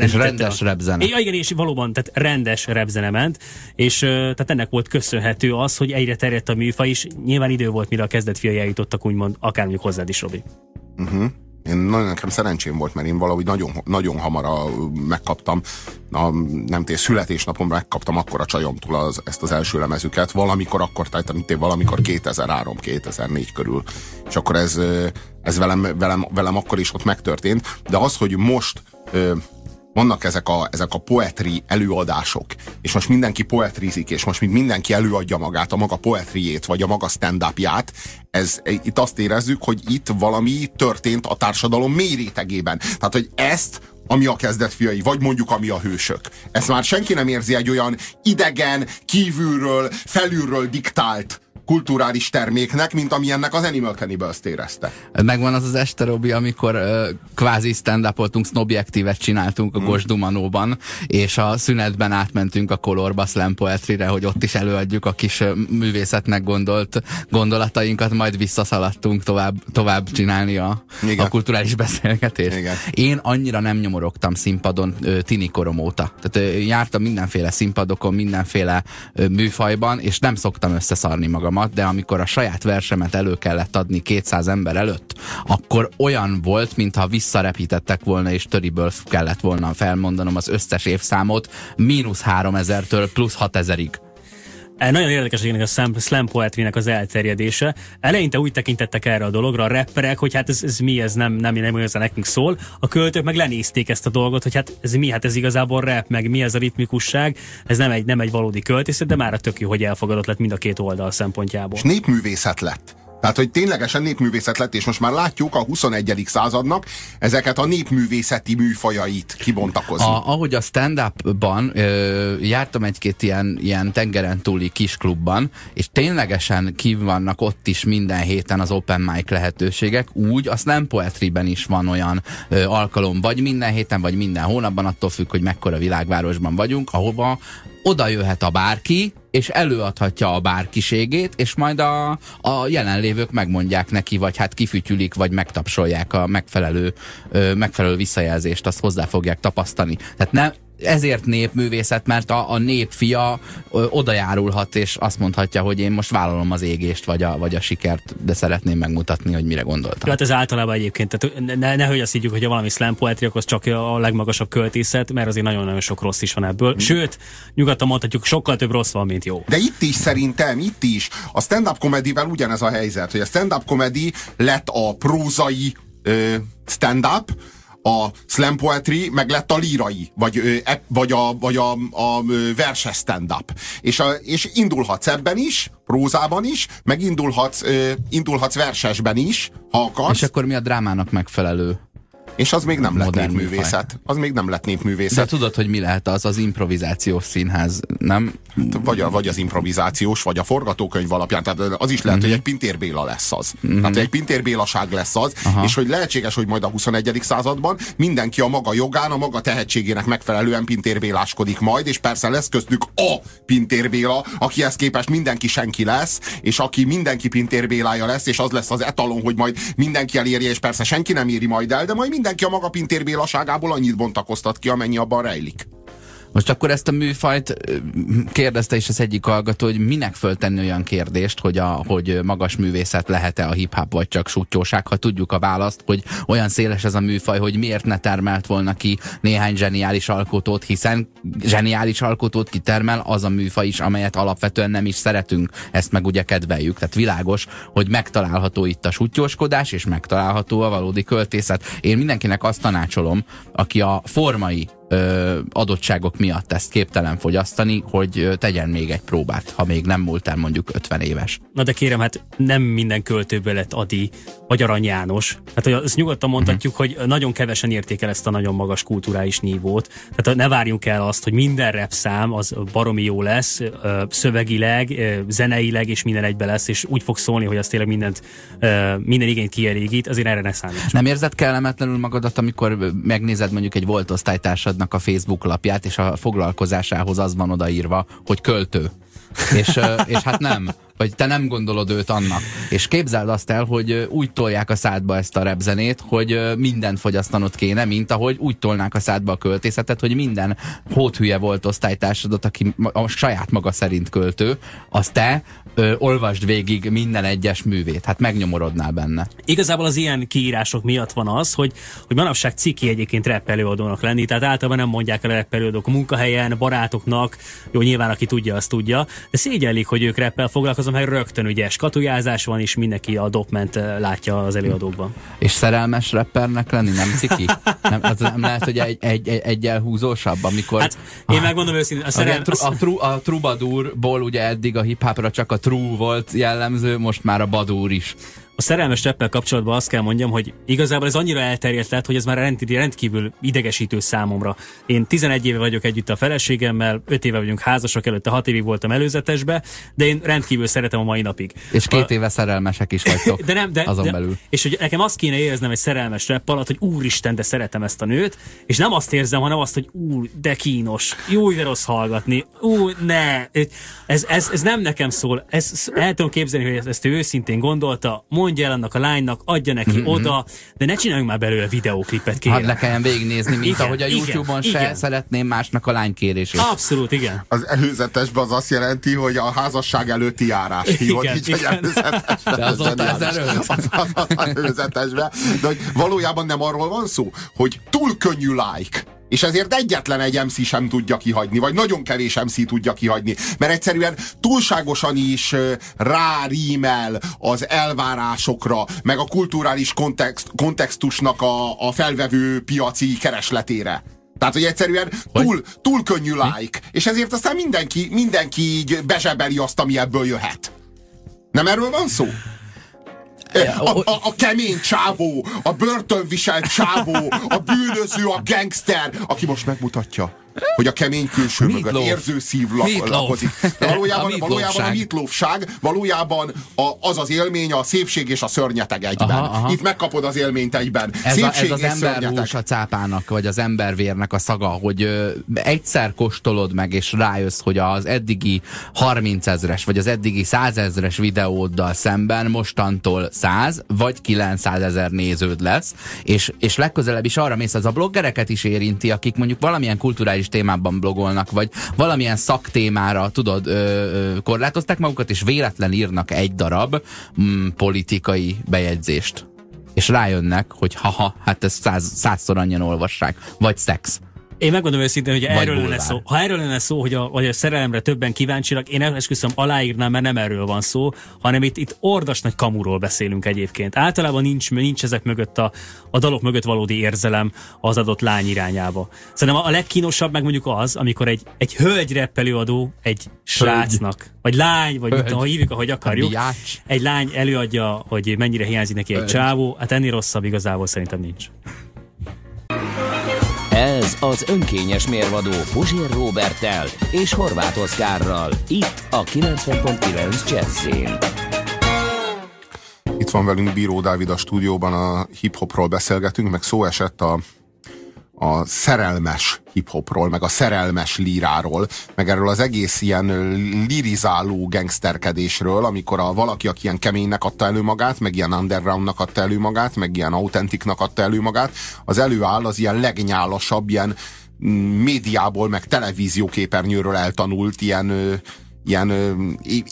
És rendes a... repzene. Ja, igen, és valóban, tehát rendes repzene ment, és tehát ennek volt köszönhető az, hogy egyre terjedt a műfaj, és nyilván idő volt, mire a kezdet fiai eljutottak, úgymond, akár mondjuk hozzád is, Robi. Uh-huh. Én nagyon nekem szerencsém volt, mert én valahogy nagyon, nagyon hamar megkaptam, a, nem tény, születésnapom megkaptam akkor a csajomtól az, ezt az első lemezüket, valamikor akkor, tehát én valamikor 2003-2004 körül. És akkor ez, ez velem, velem, velem akkor is ott megtörtént, de az, hogy most vannak ezek a, ezek a poetri előadások, és most mindenki poetrizik, és most mindenki előadja magát, a maga poetriét, vagy a maga stand ez, itt azt érezzük, hogy itt valami történt a társadalom mély rétegében. Tehát, hogy ezt ami a kezdet fiai, vagy mondjuk ami a hősök. Ezt már senki nem érzi egy olyan idegen, kívülről, felülről diktált kulturális terméknek, mint ami ennek az Animal Cannibals érezte. Megvan az az este, Robi, amikor uh, kvázi stand upoltunk Snobjektívet csináltunk a hmm. Gosdumanóban, és a szünetben átmentünk a Colorba Slam Poetry-re, hogy ott is előadjuk a kis művészetnek gondolt gondolatainkat, majd visszaszaladtunk tovább, tovább csinálni a, a kulturális beszélgetést. Igen. Én annyira nem nyomorogtam színpadon uh, tini korom óta. Tehát jártam mindenféle színpadokon, mindenféle műfajban, és nem szoktam összeszarni magam magamat, de amikor a saját versemet elő kellett adni 200 ember előtt, akkor olyan volt, mintha visszarepítettek volna, és töriből kellett volna felmondanom az összes évszámot, mínusz 3000-től plusz 6000-ig. E, nagyon érdekes ennek a slam poetry az elterjedése. Eleinte úgy tekintettek erre a dologra a rapperek, hogy hát ez, ez mi, ez nem, nem, nem igazán nekünk szól. A költők meg lenézték ezt a dolgot, hogy hát ez mi, hát ez igazából rap, meg mi ez a ritmikusság. Ez nem egy, nem egy valódi költészet, de már a tök jó, hogy elfogadott lett mind a két oldal szempontjából. És népművészet lett. Tehát, hogy ténylegesen népművészet lett, és most már látjuk a 21. századnak ezeket a népművészeti műfajait kibontakozni. A, ahogy a stand-upban jártam egy-két ilyen, ilyen tengeren túli kisklubban, és ténylegesen vannak ott is minden héten az open mic lehetőségek, úgy a slam poetryben is van olyan ö, alkalom, vagy minden héten, vagy minden hónapban, attól függ, hogy mekkora világvárosban vagyunk, ahova oda jöhet a bárki, és előadhatja a bárkiségét, és majd a, a jelenlévők megmondják neki, vagy hát kifütyülik, vagy megtapsolják a megfelelő, ö, megfelelő visszajelzést, azt hozzá fogják tapasztani. Tehát nem, ezért népművészet, mert a, a népfia ö, odajárulhat, és azt mondhatja, hogy én most vállalom az égést, vagy a, vagy a sikert, de szeretném megmutatni, hogy mire gondoltam. Hát ez általában egyébként, tehát ne, nehogy azt higgyük, hogy ha valami slam poetry, akkor az csak a legmagasabb költészet, mert azért nagyon-nagyon sok rossz is van ebből. Hmm. Sőt, nyugodtan mondhatjuk, sokkal több rossz van, mint jó. De itt is szerintem, itt is. A stand-up komedivel ugyanez a helyzet, hogy a stand-up komedi lett a prózai stand-up, a slam poetry, meg lett a lírai, vagy, vagy a, vagy a, a verses stand-up. És, a, és indulhatsz ebben is, prózában is, meg indulhatsz, indulhatsz versesben is, ha akarsz. És akkor mi a drámának megfelelő és az még nem lett népművészet. Az még nem lett népművészet. De tudod, hogy mi lehet az? Az improvizációs színház, nem? Hát, vagy, a, vagy az improvizációs, vagy a forgatókönyv alapján. Tehát az is lehet, uh-huh. hogy egy Pintér Béla lesz az. Uh-huh. Tehát egy Pintér Bélaság lesz az, Aha. és hogy lehetséges, hogy majd a 21. században mindenki a maga jogán, a maga tehetségének megfelelően Pintér Béláskodik majd, és persze lesz köztük a Pintér Béla, akihez képest mindenki senki lesz, és aki mindenki Pintér Bélája lesz, és az lesz az etalon, hogy majd mindenki elérje, és persze senki nem éri majd el, de majd minden mindenki a maga pintérbélaságából annyit bontakoztat ki, amennyi abban rejlik. Most akkor ezt a műfajt kérdezte is az egyik hallgató, hogy minek föltenni olyan kérdést, hogy, a, hogy magas művészet lehet-e a hip-hop vagy csak sutyóság, ha tudjuk a választ, hogy olyan széles ez a műfaj, hogy miért ne termelt volna ki néhány zseniális alkotót, hiszen zseniális alkotót kitermel az a műfaj is, amelyet alapvetően nem is szeretünk, ezt meg ugye kedveljük. Tehát világos, hogy megtalálható itt a sutyóskodás, és megtalálható a valódi költészet. Én mindenkinek azt tanácsolom, aki a formai ö, adottságok miatt ezt képtelen fogyasztani, hogy tegyen még egy próbát, ha még nem múlt el mondjuk 50 éves. Na de kérem, hát nem minden költőből lett Adi vagy Arany János. Hát hogy azt nyugodtan mondhatjuk, uh-huh. hogy nagyon kevesen értékel ezt a nagyon magas kulturális nívót. Tehát ne várjunk el azt, hogy minden rap szám az baromi jó lesz, szövegileg, zeneileg és minden egybe lesz, és úgy fog szólni, hogy az tényleg mindent, minden igényt kielégít, azért erre ne számíts. Nem érzed kellemetlenül magadat, amikor megnézed mondjuk egy volt osztálytársad családnak a Facebook lapját, és a foglalkozásához az van odaírva, hogy költő. és, és hát nem, vagy te nem gondolod őt annak. És képzeld azt el, hogy úgy tolják a szádba ezt a repzenét, hogy mindent fogyasztanod kéne, mint ahogy úgy tolnák a szádba a költészetet, hogy minden hóthülye volt osztálytársadat, aki a saját maga szerint költő, az te ö, olvasd végig minden egyes művét. Hát megnyomorodnál benne. Igazából az ilyen kiírások miatt van az, hogy, hogy manapság ciki egyébként rap előadónak lenni, tehát általában nem mondják el a rap előadók a munkahelyen, barátoknak, jó, nyilván aki tudja, azt tudja, de szégyellik, hogy ők rappel foglalkozom, mert rögtön ugye skatujázás van, és mindenki a dopment látja az előadókban. És szerelmes rappernek lenni nem ciki? Nem, az nem lehet, hogy egy, egy, egy, egy elhúzósabb, amikor... Hát, én megmondom őszintén, a, szerelem, a, a, tru, a Troubadourból ugye eddig a hip-hopra csak a true volt jellemző, most már a badúr is. A szerelmes reppel kapcsolatban azt kell mondjam, hogy igazából ez annyira elterjedt lett, hogy ez már rendkívül idegesítő számomra. Én 11 éve vagyok együtt a feleségemmel, 5 éve vagyunk házasok, előtte 6 évig voltam előzetesbe, de én rendkívül szeretem a mai napig. És két a... éve szerelmesek is vagytok de nem, de, azon de, belül. És hogy nekem azt kéne éreznem egy szerelmes repp alatt, hogy úristen, de szeretem ezt a nőt, és nem azt érzem, hanem azt, hogy úr, de kínos, jó, de rossz hallgatni, ú, ne, ez, ez, ez nem nekem szól, ez, el tudom képzelni, hogy ezt, ezt ő őszintén gondolta, mondja el annak a lánynak, adja neki mm-hmm. oda, de ne csináljunk már belőle videóklipet, kérem. Hát le kelljen végignézni, mint igen, ahogy a YouTube-on se igen. szeretném másnak a lány kérését. Abszolút, igen. Az előzetesben az azt jelenti, hogy a házasság előtti járás. Hívod igen, így, igen. előzetesben. De az ott az, az, az, az előzetesben. De hogy valójában nem arról van szó, hogy túl könnyű like és ezért egyetlen egy MC sem tudja kihagyni, vagy nagyon kevés MC tudja kihagyni, mert egyszerűen túlságosan is rárímel az elvárásokra, meg a kulturális kontext, kontextusnak a, a felvevő piaci keresletére. Tehát, hogy egyszerűen túl, túl könnyű like, és ezért aztán mindenki, mindenki így bezsebeli azt, ami ebből jöhet. Nem erről van szó? A, a, a kemény csávó, a börtönviselt csávó, a bűnöző, a gangster, aki most megmutatja, hogy a kemény külső a mögött érző szív lak, lakozik. De valójában, a valójában a mitlófság, valójában a, az az élmény, a szépség és a szörnyeteg egyben. Aha, aha. Itt megkapod az élményt egyben. Ez, szépség a, ez az emberhús a cápának, vagy az embervérnek a szaga, hogy ö, egyszer kóstolod meg, és rájössz, hogy az eddigi 30 ezres, vagy az eddigi 100 ezres videóddal szemben mostantól 100 vagy 900 ezer néződ lesz, és, és legközelebb is arra mész, az a bloggereket is érinti, akik mondjuk valamilyen kulturális aktuális témában blogolnak, vagy valamilyen szaktémára, tudod, ö, ö, korlátozták magukat, és véletlen írnak egy darab mm, politikai bejegyzést. És rájönnek, hogy haha, hát ezt száz, százszor annyian olvassák. Vagy szex. Én megmondom őszintén, hogy erről lenne szó. Ha erről lenne szó, hogy a, hogy a szerelemre többen kíváncsiak, én esküszöm aláírnám, mert nem erről van szó, hanem itt, itt ordas nagy kamuról beszélünk egyébként. Általában nincs, nincs ezek mögött a, a dalok mögött valódi érzelem az adott lány irányába. Szerintem a legkínosabb meg mondjuk az, amikor egy, egy hölgy reppelőadó egy srácnak, vagy lány, vagy mit, ha hívjuk, ahogy akarjuk, egy lány előadja, hogy mennyire hiányzik neki egy csávó, hát ennél rosszabb igazából szerintem nincs. Ez az önkényes mérvadó Puzsér Robertel és Horváth Oszkárral. Itt a 90.9 Jazzin. Itt van velünk Bíró Dávid a stúdióban, a hip-hopról beszélgetünk, meg szó esett a a szerelmes hiphopról, meg a szerelmes líráról, meg erről az egész ilyen lirizáló gangsterkedésről, amikor a valaki, aki ilyen keménynek adta elő magát, meg ilyen undergroundnak adta elő magát, meg ilyen autentiknak adta elő magát, az előáll az ilyen legnyálasabb, ilyen médiából, meg televízióképernyőről eltanult ilyen ilyen ö,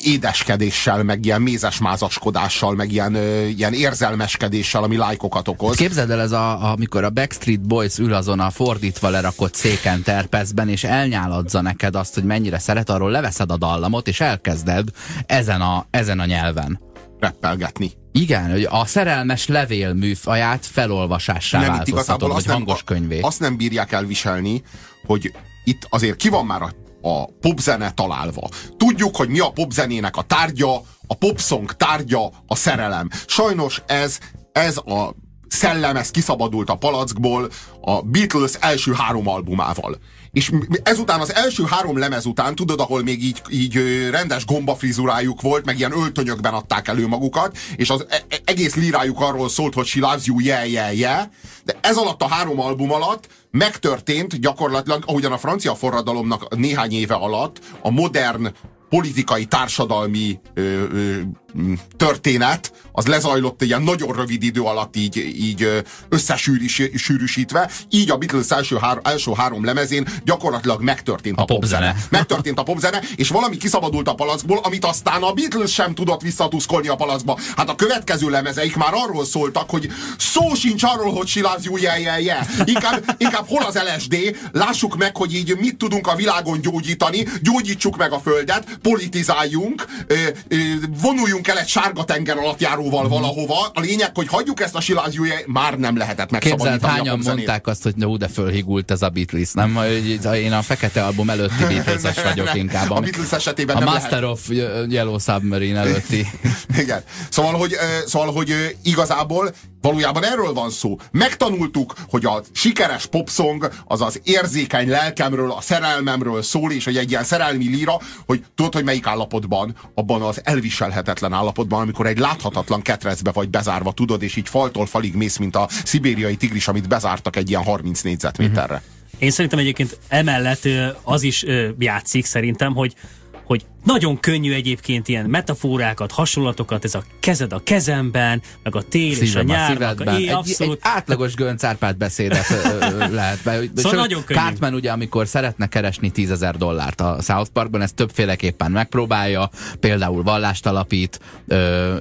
édeskedéssel, meg ilyen mézesmázaskodással, meg ilyen, ö, ilyen érzelmeskedéssel, ami lájkokat okoz. Képzeld el, ez a, amikor a Backstreet Boys ül azon a fordítva lerakott széken terpezben, és elnyáladza neked azt, hogy mennyire szeret, arról leveszed a dallamot, és elkezded ezen a, ezen a nyelven. Reppelgetni. Igen, hogy a szerelmes levél műfaját felolvasássá nem, változtatod, vagy hangos könyvé. Azt nem bírják elviselni, hogy itt azért ki van már a a popzene találva. Tudjuk, hogy mi a popzenének a tárgya, a popsong tárgya a szerelem. Sajnos ez, ez a szellem, ez kiszabadult a palackból a Beatles első három albumával. És ezután az első három lemez után, tudod, ahol még így, így rendes gombafrizurájuk volt, meg ilyen öltönyökben adták elő magukat, és az e, e, egész lírájuk arról szólt, hogy she loves you, yeah, yeah, yeah. De ez alatt a három album alatt megtörtént gyakorlatilag, ahogyan a francia forradalomnak néhány éve alatt a modern politikai, társadalmi ö, ö, történet, az lezajlott ilyen nagyon rövid idő alatt így, így összesűrűsítve, így a Beatles első, hár, első három lemezén gyakorlatilag megtörtént a, a popzene. Pop megtörtént a popzene, és valami kiszabadult a palackból, amit aztán a Beatles sem tudott visszatuszkolni a palackba. Hát a következő lemezeik már arról szóltak, hogy szó sincs arról, hogy you, yeah, yeah, yeah. Inkább, inkább hol az LSD, lássuk meg, hogy így mit tudunk a világon gyógyítani, gyógyítsuk meg a földet, politizáljunk, vonuljunk el egy sárga tenger alatt járóval valahova. A lényeg, hogy hagyjuk ezt a silázjúja, már nem lehetett megszabadítani Képzeld, hányan mondták azt, hogy no, de fölhigult ez a Beatles, nem? Hogy én a fekete album előtti Beatles-es vagyok inkább. A Beatles esetében a nem Master lehet. of Yellow Submarine előtti. Igen. Szóval, hogy, szóval, hogy igazából Valójában erről van szó. Megtanultuk, hogy a sikeres popsong az az érzékeny lelkemről, a szerelmemről szól, és hogy egy ilyen szerelmi líra, hogy tudod, hogy melyik állapotban? Abban az elviselhetetlen állapotban, amikor egy láthatatlan ketrecbe vagy bezárva, tudod, és így faltól falig mész, mint a szibériai tigris, amit bezártak egy ilyen 30 négyzetméterre. Én szerintem egyébként emellett az is játszik szerintem, hogy hogy nagyon könnyű egyébként ilyen metaforákat, hasonlatokat, ez a kezed a kezemben, meg a tél Szívem és a nyár. É, abszolút... egy, egy átlagos Gönc Árpád beszédet lehet be. Szóval nagyon könnyű. Cartman ugye, amikor szeretne keresni tízezer dollárt a South Parkban, ezt többféleképpen megpróbálja, például vallást alapít,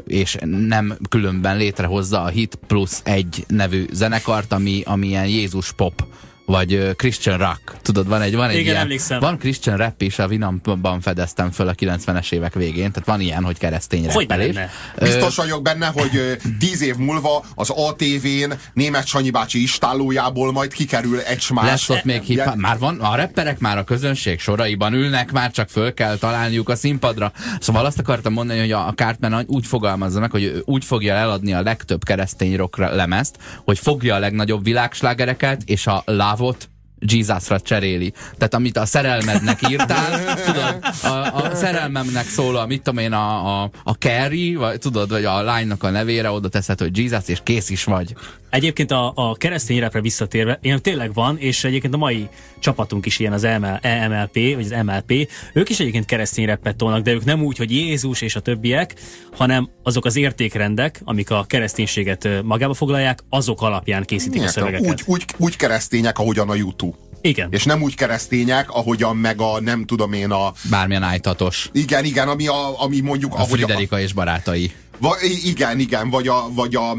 és nem különben létrehozza a Hit Plus egy nevű zenekart, ami, ami ilyen Jézus pop vagy Christian Rock. Tudod, van egy, van egy Igen, ilyen, emlékszem. van Christian rap is, a Vinamban fedeztem föl a 90-es évek végén, tehát van ilyen, hogy keresztény hogy rappelés. Biztos vagyok benne, hogy tíz év múlva az ATV-n német Sanyi bácsi istállójából majd kikerül egy más. Lesz ott még hip Már van, a rapperek már a közönség soraiban ülnek, már csak föl kell találniuk a színpadra. Szóval azt akartam mondani, hogy a, a Cartman úgy fogalmazza meg, hogy úgy fogja eladni a legtöbb keresztény rock lemezt, hogy fogja a legnagyobb világslágereket, és a love távot Jesusra cseréli. Tehát amit a szerelmednek írtál, tudod, a, a szerelmemnek szól mit tudom én, a, a, a Carrie, vagy tudod, vagy a lánynak a nevére oda teszed, hogy Jesus, és kész is vagy. Egyébként a, a keresztény repre visszatérve, ilyen tényleg van, és egyébként a mai csapatunk is ilyen az ML, EMLP, vagy az MLP, ők is egyébként keresztény repet tolnak, de ők nem úgy, hogy Jézus és a többiek, hanem azok az értékrendek, amik a kereszténységet magába foglalják, azok alapján készítik Igen, a szövegeket. Úgy, úgy, úgy keresztények, ahogyan a YouTube. Igen. És nem úgy keresztények, ahogyan meg a, nem tudom én a... Bármilyen ájtatos. Igen, igen, ami, a, ami mondjuk... A Friderika a, és barátai. Va, igen, igen, vagy a, vagy a,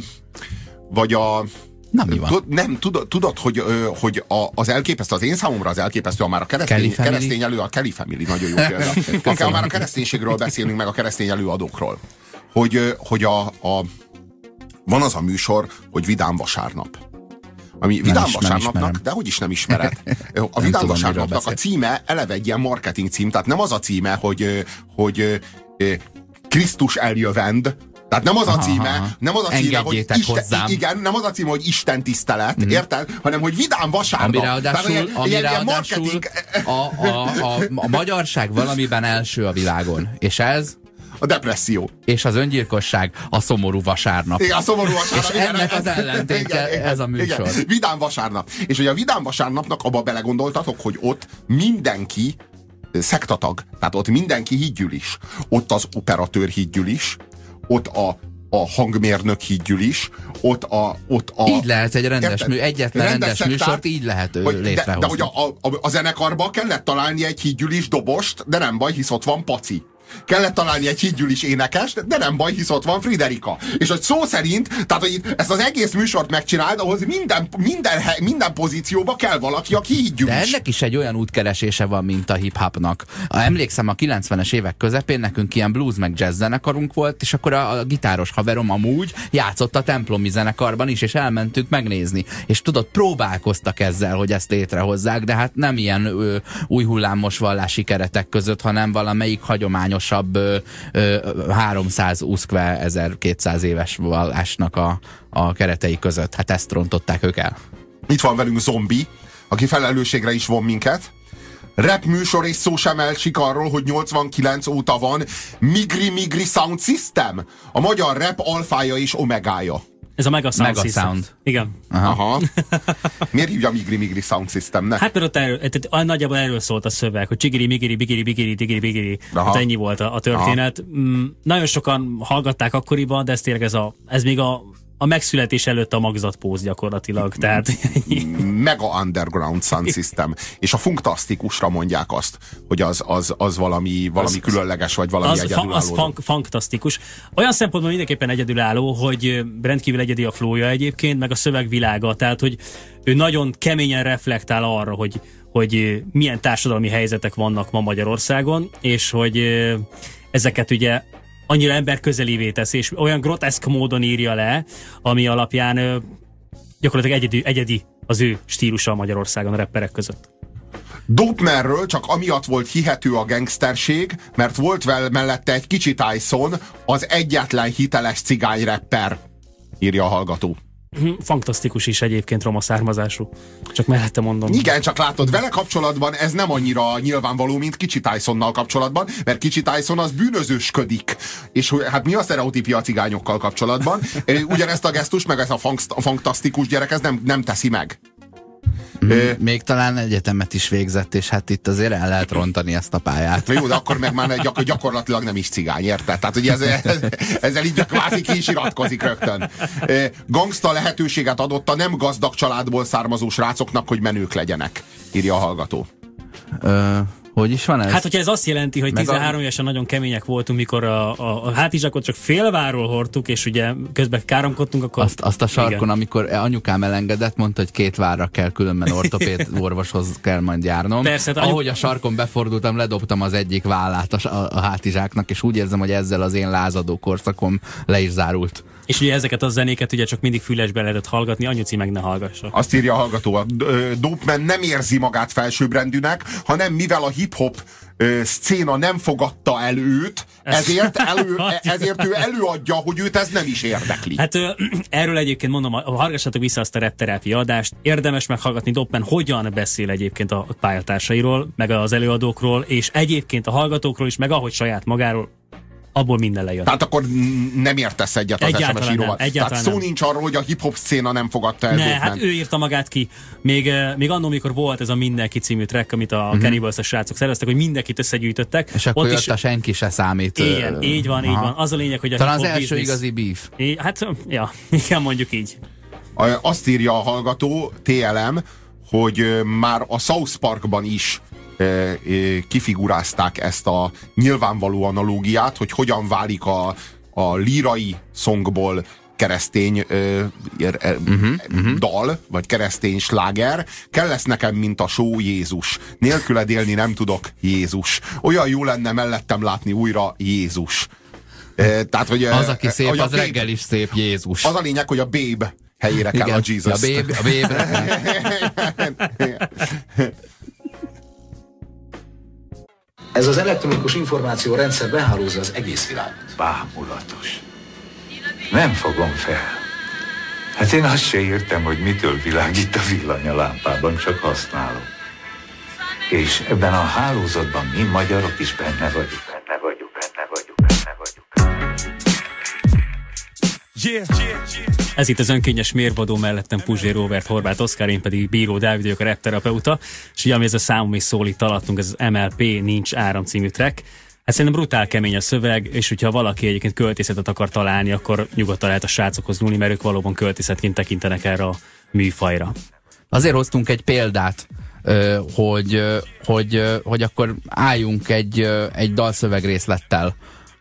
vagy a Na, mi van? Nem, tudod, tudod hogy, hogy a, az elképesztő, az én számomra az elképesztő, ha már a keresztény, keresztény elő, a Kelly Family nagyon jó példa. ha már a kereszténységről beszélünk, meg a keresztény előadókról. Hogy, hogy a, a, van az a műsor, hogy Vidám vasárnap. Ami nem Vidám is, vasárnapnak, de hogy is nem ismered. A Vidám tudom, vasárnapnak a címe eleve egy ilyen marketing cím, tehát nem az a címe, hogy, hogy Krisztus eljövend, tehát nem az a címe, aha, nem az a címe, hogy Isten, hozzám. igen, nem az a címe, hogy Isten tisztelet, mm. érted? Hanem, hogy vidám vasárnap. Ami ráadásul, ilyen, ami ilyen, ráadásul a, a, a, a magyarság valamiben első a világon. És ez a depresszió. És az öngyilkosság a szomorú vasárnap. Igen, a szomorú vasárnap. És igen, ennek az ellentétje ez a műsor. Igen, vidám vasárnap. És hogy a vidám vasárnapnak abba belegondoltatok, hogy ott mindenki szektatag. Tehát ott mindenki hídgyűl is. Ott az operatőr hídgyűl is, ott a a hangmérnök hídgyűl is, ott a... Ott a így lehet egy rendes érted? mű, egyetlen rendes, rendes műsort így lehet hogy, létrehozni. De, de hogy a, a, a zenekarba kellett találni egy hídgyűlis dobost, de nem baj, hisz ott van Paci. Kellett találni egy hídgyűlis énekes, de nem baj, hisz ott van Friderika. És hogy szó szerint, tehát hogy ezt az egész műsort megcsináld, ahhoz minden, minden, minden pozícióba kell valaki, aki hídgyűlis. De ennek is egy olyan útkeresése van, mint a hip-hopnak. Emlékszem, a 90-es évek közepén nekünk ilyen blues meg jazz zenekarunk volt, és akkor a, a gitáros haverom amúgy játszott a templomi zenekarban is, és elmentünk megnézni. És tudod, próbálkoztak ezzel, hogy ezt létrehozzák, de hát nem ilyen ö, új hullámos vallási keretek között, hanem valamelyik hagyományos hagyományosabb ö, ö, 300 uszkve 1200 éves vallásnak a, a keretei között. Hát ezt rontották ők el. Itt van velünk zombi, aki felelősségre is von minket. Rap műsor és szó sem elsik arról, hogy 89 óta van Migri Migri Sound System, a magyar rap alfája és omegája. Ez a Mega Sound Mega System. Sound. Igen. Aha. Miért hívja Migri Migri Sound Systemnek? Hát mert ott erről, tehát nagyjából erről szólt a szöveg, hogy csigiri, migiri, bigiri, bigiri, digiri, bigiri. Aha. Hát ennyi volt a, a történet. Mm, nagyon sokan hallgatták akkoriban, de ez tényleg ez, a, ez még a, a megszületés előtt a magzatpóz gyakorlatilag. Tehát Mega Underground Sound System. És a funkasztikusra mondják azt, hogy az, az, az valami, valami Az- különleges, vagy valami az, egyedülálló. az fank, fantasztikus. Olyan szempontból mindenképpen egyedülálló, hogy rendkívül egyedi a flója egyébként, meg a szövegvilága, tehát hogy ő nagyon keményen reflektál arra, hogy, hogy milyen társadalmi helyzetek vannak ma Magyarországon, és hogy ezeket ugye annyira ember közelévé teszi, és olyan groteszk módon írja le, ami alapján gyakorlatilag egyedi, egyedi az ő stílusa Magyarországon a rapperek között. Dopemanről csak amiatt volt hihető a gangsterség, mert volt vel mellette egy kicsi Tyson, az egyetlen hiteles cigány rapper, írja a hallgató. Hm, Fantasztikus is egyébként roma származású. Csak mellette mondom. Igen, csak látod, vele kapcsolatban ez nem annyira nyilvánvaló, mint Kicsi Tysonnal kapcsolatban, mert Kicsi Tyson az bűnözősködik. És hát mi a sztereotípia a cigányokkal kapcsolatban? Ugyanezt a gesztus, meg ez a fantasztikus gyerek, ez nem, nem teszi meg. Ö, Még talán egyetemet is végzett, és hát itt azért el lehet rontani ezt a pályát. Jó, de akkor meg már gyakor- gyakorlatilag nem is cigány, érted? Tehát, hogy ez, ez, ezzel így kvázi ki is iratkozik rögtön. Gangsta lehetőséget adott a nem gazdag családból származó srácoknak, hogy menők legyenek, írja a hallgató. Ö, hogy is van ez? Hát, hogyha ez azt jelenti, hogy Meg a- 13 évesen nagyon kemények voltunk, mikor a, a, a hátizsakot csak félváról hordtuk, és ugye közben káromkodtunk, akkor... azt, azt a sarkon, Igen. amikor anyukám elengedett, mondta, hogy két várra kell, különben ortopéd orvoshoz kell majd járnom. Persze, hát Ahogy a sarkon befordultam, ledobtam az egyik vállát a, a, a hátizsáknak, és úgy érzem, hogy ezzel az én lázadó korszakom le is zárult. És ugye ezeket a zenéket ugye csak mindig fülesbe lehetett hallgatni, anyuci meg ne hallgassa. Azt írja a hallgató, a Dopeman nem érzi magát felsőbbrendűnek, hanem mivel a hip-hop szcéna nem fogadta el őt, ezért, elő, ezért ő előadja, hogy őt ez nem is érdekli. Hát erről egyébként mondom, hallgassátok vissza azt a rap terápia adást. Érdemes meghallgatni Doppen hogyan beszél egyébként a pályatársairól, meg az előadókról, és egyébként a hallgatókról is, meg ahogy saját magáról, abból minden lejön. Tehát akkor nem értesz egyet az Egyáltalán SMS nem, íróval. egyáltalán Tehát szó nem. nincs arról, hogy a hip-hop szcéna nem fogadta el Ne, hát ő írta magát ki. Még, eh, még annól, mikor volt ez a Mindenki című track, amit a uh-huh. Cannibals-es srácok szerveztek, hogy mindenkit összegyűjtöttek. És akkor Ott jött is, a senki se számít. igen, ö, így van, így aha. van. Az a lényeg, hogy a Talán az első business- igazi beef. É, hát, ja, igen, mondjuk így. A- Azt írja a hallgató, TLM, hogy ö, már a South Parkban is kifigurázták ezt a nyilvánvaló analógiát, hogy hogyan válik a, a lírai szongból keresztény ö, ér- ö, dal, vagy keresztény sláger, kell lesz nekem, mint a só Jézus. Nélküled élni nem tudok, Jézus. Olyan jó lenne mellettem látni újra Jézus. Ö, Tehát, hogy, Az, aki szép, hogy az Babe- reggel is szép Jézus. Az a lényeg, hogy a Babe helyére kell a Jesus. a babe, a babe Ez az elektronikus információrendszer behálózza az egész világot. Bámulatos. Nem fogom fel. Hát én azt se értem, hogy mitől világít a villany a lámpában, csak használom. És ebben a hálózatban mi magyarok is benne vagyunk. Benne vagyunk, benne vagyunk, benne vagyunk. Ez itt az önkényes mérvadó mellettem Puzsé Robert, Horváth Oszkár, én pedig Bíró Dávid vagyok a rap terapeuta, és ugye ami ez a számom is szól itt alattunk, ez az MLP Nincs Áram című track. Hát szerintem brutál kemény a szöveg, és hogyha valaki egyébként költészetet akar találni, akkor nyugodtan lehet a srácokhoz nyúlni, mert ők valóban költészetként tekintenek erre a műfajra. Azért hoztunk egy példát, hogy, hogy, hogy akkor álljunk egy, egy dalszövegrészlettel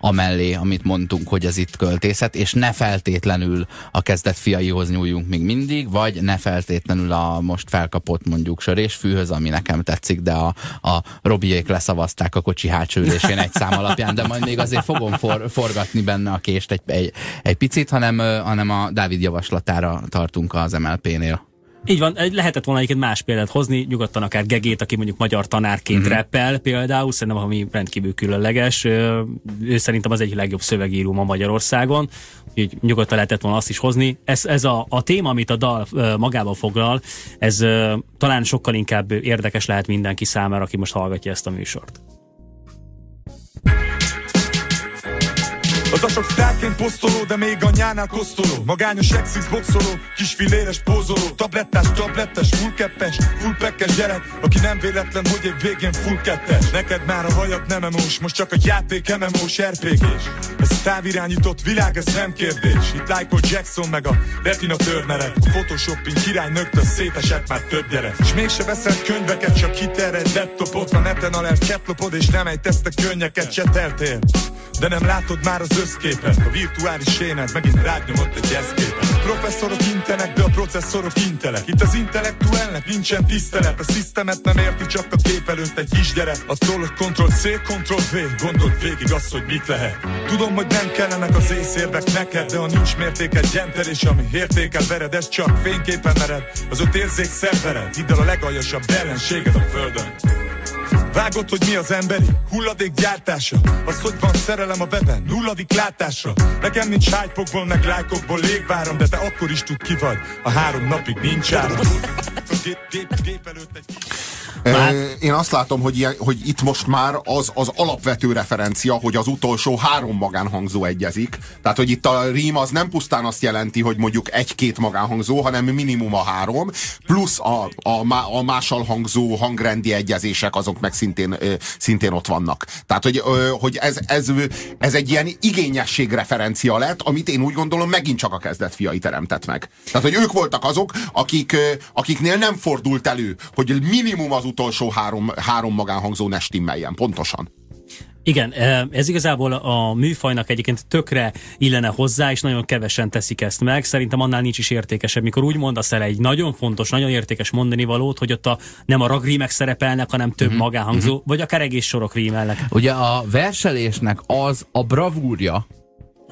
amellé, amit mondtunk, hogy ez itt költészet, és ne feltétlenül a kezdet fiaihoz nyúljunk még mindig, vagy ne feltétlenül a most felkapott mondjuk sörésfűhöz, ami nekem tetszik, de a, a Robiék leszavazták a kocsi hátsó ülésén egy szám alapján, de majd még azért fogom for, forgatni benne a kést egy, egy, egy picit, hanem, hanem a Dávid javaslatára tartunk az MLP-nél. Így van, lehetett volna egyébként más példát hozni, nyugodtan akár Gegét, aki mondjuk magyar tanárként Mhm. uh-huh. rappel például, szerintem ami rendkívül különleges. Ő szerintem az egyik legjobb szövegíró ma Magyarországon, úgyhogy nyugodtan lehetett volna azt is hozni. Ez, ez a, a téma, amit a dal ö, magában foglal, ez talán sokkal inkább érdekes lehet mindenki számára, aki most hallgatja ezt a műsort. Az a sok sztárként posztoló, de még anyánál kosztoló Magányos exis boxoló, kis filéres pózoló. Tablettás, tablettes, full keppes, full pekkes gyerek Aki nem véletlen, hogy egy végén full kettes. Neked már a hajat nem emós, most csak a játék MMO-s Ez a távirányított világ, ez nem kérdés. Itt Michael Jackson meg a retina törnerek A photoshopping király nőtt, szétesett már több gyerek És mégse veszel könyveket, csak kiterred laptopot A neten alert ketlopod és nem egy tesztek könnyeket cseteltél de nem látod már az összképet A virtuális éned megint rád nyomott egy eszképet Professzorok intenek, de a processzorok intelek. Itt az intellektuelnek nincsen tisztelet. A szisztemet nem érti csak a kép előtt egy kisgyerek. Attól, hogy Ctrl-C, Ctrl-V Gondold végig azt, hogy mit lehet. Tudom, hogy nem kellenek az észérvek neked De a nincs mértéket gyentelés, ami értékel vered Ez csak fényképen mered. Az öt érzék szervered. Hidd el a legaljasabb ellenséged a földön Vágod, hogy mi az emberi hulladék gyártása Az, hogy van szerelem a weben, nulladik látásra. Nekem nincs hype meg lájkokból légvárom De te akkor is tud ki vagy, a három napig nincs áram. Gép, gép, gép előtt egy már... Én azt látom, hogy, ilyen, hogy itt most már az, az alapvető referencia, hogy az utolsó három magánhangzó egyezik. Tehát, hogy itt a rím az nem pusztán azt jelenti, hogy mondjuk egy-két magánhangzó, hanem minimum a három, plusz a, a, a mással hangzó hangrendi egyezések, azok meg szintén, szintén ott vannak. Tehát, hogy, hogy ez, ez, ez egy ilyen igényesség referencia lett, amit én úgy gondolom megint csak a kezdet fiai teremtett meg. Tehát, hogy ők voltak azok, akik, akiknél nem fordult elő, hogy minimum az utolsó három, három magánhangzó ne stimmeljen. Pontosan. Igen, ez igazából a műfajnak egyébként tökre illene hozzá, és nagyon kevesen teszik ezt meg. Szerintem annál nincs is értékesebb, mikor úgy mondasz el egy nagyon fontos, nagyon értékes mondani valót, hogy ott a, nem a ragrímek szerepelnek, hanem több uh-huh. magánhangzó, uh-huh. vagy akár egész sorok rímelnek. Ugye a verselésnek az a bravúrja,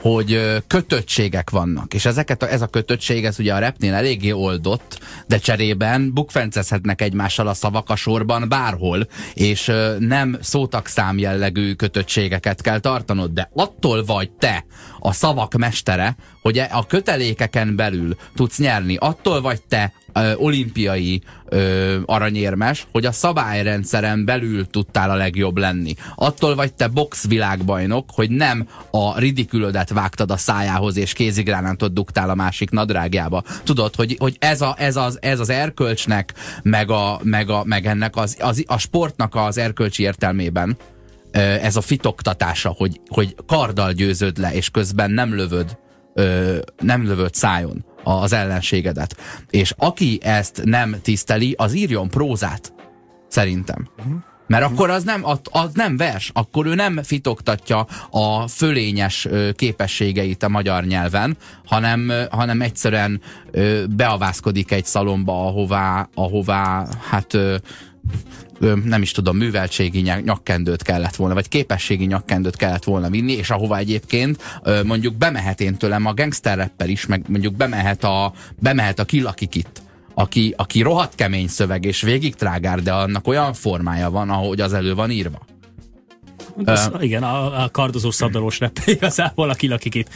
hogy kötöttségek vannak, és ezeket a, ez a kötöttség, ez ugye a repnél eléggé oldott, de cserében bukfencezhetnek egymással a szavak a sorban bárhol, és nem szótakszám jellegű kötöttségeket kell tartanod, de attól vagy te a szavak mestere, hogy e, a kötelékeken belül tudsz nyerni, attól vagy te ö, olimpiai ö, aranyérmes, hogy a szabályrendszeren belül tudtál a legjobb lenni. Attól vagy te box világbajnok, hogy nem a ridikülödet vágtad a szájához, és kézigránátot dugtál a másik nadrágjába. Tudod, hogy, hogy ez, a, ez, az, ez az erkölcsnek, meg, a, meg, a, meg ennek az, az, a sportnak az erkölcsi értelmében ez a fitoktatása, hogy, hogy karddal győzöd le, és közben nem lövöd, nem lövöd szájon az ellenségedet. És aki ezt nem tiszteli, az írjon prózát. Szerintem. Mert akkor az nem, az nem vers, akkor ő nem fitoktatja a fölényes képességeit a magyar nyelven, hanem, hanem egyszerűen beavászkodik egy szalomba, ahová, ahová hát nem is tudom, műveltségi nyakkendőt kellett volna, vagy képességi nyakkendőt kellett volna vinni, és ahova egyébként mondjuk bemehet én tőlem a gangster rapper is, meg mondjuk bemehet a, bemehet a kilakikit aki, aki rohadt kemény szöveg és végig trágár, de annak olyan formája van, ahogy az elő van írva. Az, uh, igen, a, a kardozó szabdalós rep igazából a kilakikit.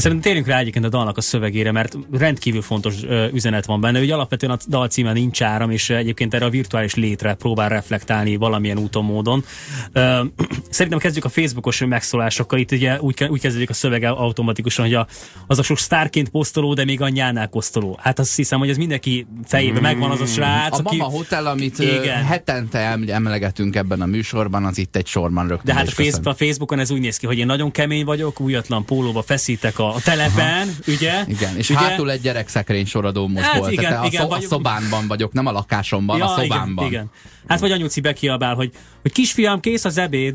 De szerintem térjünk rá egyébként a dalnak a szövegére, mert rendkívül fontos üzenet van benne. Ugye alapvetően a dal címe nincs áram, és egyébként erre a virtuális létre próbál reflektálni valamilyen úton, módon. Szerintem kezdjük a Facebookos megszólásokkal. Itt ugye úgy, úgy kezdődik a szöveg automatikusan, hogy a, az a sok sztárként posztoló, de még anyjánál kosztoló. Hát azt hiszem, hogy ez mindenki fejében megvan az a srác. A aki... Mama Hotel, amit igen. hetente emlegetünk ebben a műsorban, az itt egy sorban rögtön. De hát a Facebookon ez úgy néz ki, hogy én nagyon kemény vagyok, újatlan pólóba feszítek a a telepen, Aha. ugye? Igen, és ugye? hátul egy gyerekszekrény soradó most hát volt. Igen, Tehát igen, a, szó, vagy... a szobámban vagyok, nem a lakásomban, ja, a szobámban. Igen, igen. Hát vagy anyuci bekiabál, hogy, hogy kisfiam, kész az ebéd.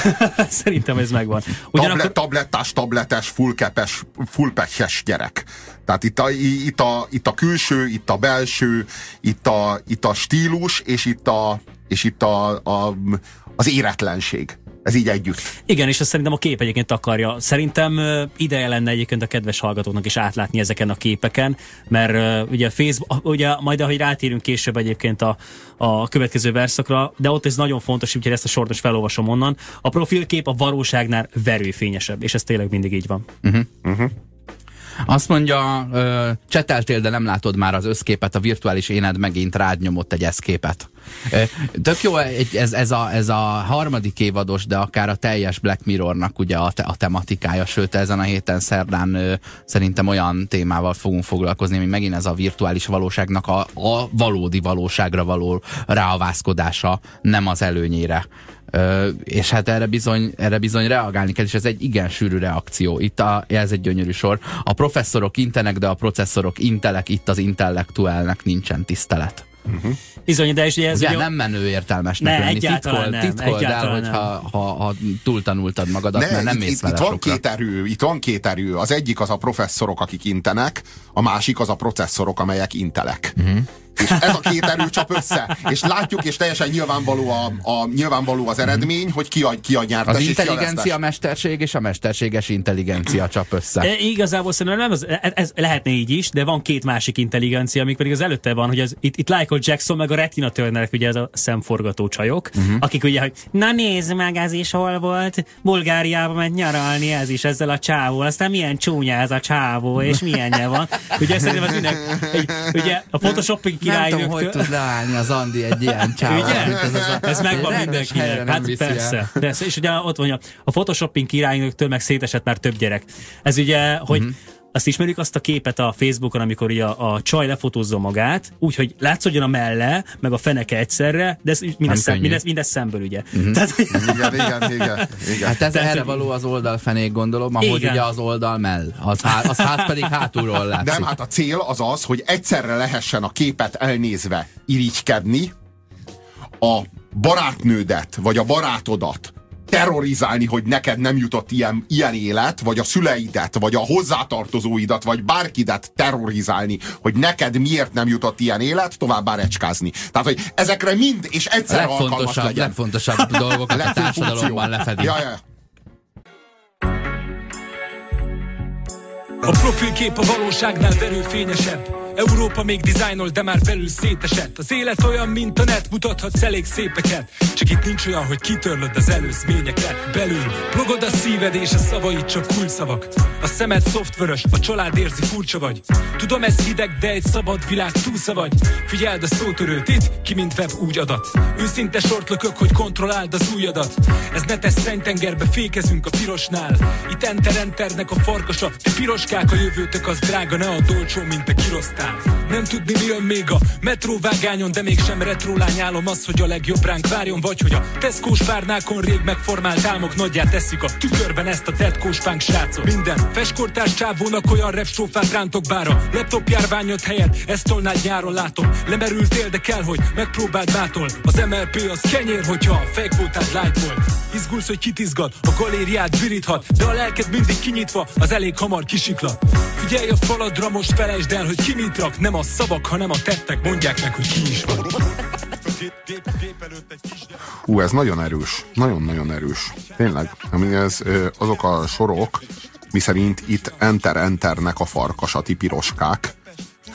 Szerintem ez megvan. Ugyanakkor... Tablet, tablettás, tabletes, fullkepes, fullpekes gyerek. Tehát itt a, itt, a, itt a külső, itt a belső, itt a, itt a stílus, és itt, a, és itt a, a, az éretlenség. Ez így együtt. Igen, és azt szerintem a kép egyébként akarja. Szerintem ideje lenne egyébként a kedves hallgatóknak is átlátni ezeken a képeken, mert ugye Facebook, ugye majd ahogy rátérünk később egyébként a, a következő verszakra, de ott ez nagyon fontos, úgyhogy ezt a sortos felolvasom onnan. A profilkép a valóságnál verőfényesebb, és ez tényleg mindig így van. Uh-huh. Uh-huh. Azt mondja, ö, cseteltél, de nem látod már az összképet, a virtuális éned megint rád nyomott egy eszképet. Tök jó ez, ez, a, ez a harmadik évados, de akár a teljes Black Mirrornak ugye a, te, a tematikája, sőt ezen a héten szerdán szerintem olyan témával fogunk foglalkozni, ami megint ez a virtuális valóságnak a, a valódi valóságra való ráavászkodása, nem az előnyére. Ö, és hát erre bizony, erre bizony reagálni kell, és ez egy igen sűrű reakció. Itt a, ez egy gyönyörű sor. A professzorok intenek, de a processzorok intelek, itt az intellektuálnak nincsen tisztelet. Bizony, de és ugye ez Ugye ugye, nem menő értelmesnek Ne, lenni. egyáltalán Titkold, nem, titkold el, egyáltalán hogyha ha, ha túltanultad magadat, Ne, mert nem itt, mész itt, vele itt van sokra. két erő, itt van két erő. Az egyik az a professzorok, akik intenek, a másik az a processzorok, amelyek intelek. Uh-huh. És ez a két erő csap össze. És látjuk, és teljesen nyilvánvaló, a, a, nyilvánvaló az eredmény, hogy ki a, ki a nyertes Az és ki a intelligencia vesztes. mesterség és a mesterséges intelligencia csap össze. E, igazából szerintem nem az, ez, ez lehetne így is, de van két másik intelligencia, amik pedig az előtte van, hogy az, itt, itt Michael Jackson meg a Retina Turnerek, ugye ez a szemforgató csajok, uh-huh. akik ugye, hogy na nézd meg, ez is hol volt, Bulgáriába ment nyaralni ez is ezzel a csávóval, aztán milyen csúnya ez a csávó, és milyenje van. Ugye szerintem az minden, egy, ugye a Photoshopig Nem tudom, hogy királynőktől... tud leállni az Andi egy ilyen csávot. Ugye? Ez, az a- ez megvan mindenkinek. Hát persze. persze. És ugye ott van, a- a Photoshopping királynőktől meg szétesett már több gyerek. Ez ugye, hogy Mhm. Azt ismerjük azt a képet a Facebookon, amikor a, a csaj lefotózza magát, úgyhogy látszódjon a melle, meg a feneke egyszerre, de ez mindez, szem, mindez, mindez szemből, ugye. Tehát, Igen, igen, igen. igen. Hát ez Tehát, erre való az oldalfenék, gondolom, ahogy Igen. ugye az oldal mell. Az, há, az hát pedig hátulról látszik. Nem, hát a cél az az, hogy egyszerre lehessen a képet elnézve irigykedni, a barátnődet, vagy a barátodat terrorizálni, hogy neked nem jutott ilyen, ilyen élet, vagy a szüleidet, vagy a hozzátartozóidat, vagy bárkidet terrorizálni, hogy neked miért nem jutott ilyen élet, továbbá recskázni. Tehát, hogy ezekre mind és a egyszerre alkalmas legfontosabb, legyen. legfontosabb dolgokat a társadalomban funkció. lefedi. Ja, ja. A profilkép a valóságnál verőfényesebb Európa még dizájnol, de már belül szétesett. Az élet olyan, mint a net, mutathatsz elég szépeket. Csak itt nincs olyan, hogy kitörlöd az előzményeket Belül blogod a szíved és a szavaid csak kulcsszavak. A szemed szoftvörös, a család érzi furcsa vagy. Tudom ez hideg, de egy szabad világ túlsza vagy. Figyeld a szótörőt itt, ki mint web úgy adat. Őszinte sort hogy kontrolláld az újadat. Ez netes szennytengerbe fékezünk a pirosnál. Itt enter enternek a farkasa Ti piroskák a jövőtök az drága, ne a dolcsó, mint a kirosztál Nem tudni mi jön még a metróvágányon De mégsem retrolány álom az, hogy a legjobb ránk várjon Vagy hogy a Tesco párnákon rég megformált álmok Nagyját teszik a tükörben ezt a tetkós pánk srácot. Minden feskortás csávónak olyan repsófát rántok bár a laptop járványod helyett Ezt tolnád nyáron látom. Lemerültél, de kell, hogy megpróbáld mától Az MLP az kenyér, hogyha a fake voltád light volt Izgulsz, hogy kit izgat, a galériád viríthat De a lelked mindig kinyitva, az elég hamar kisiklat. Figyelj a faladra, most felejtsd el, hogy ki mit rak Nem a szavak, hanem a tettek mondják meg, hogy ki is van Hú, ez nagyon erős. Nagyon-nagyon erős. Tényleg. Ez, azok a sorok, miszerint itt enter-enternek a farkasati piroskák.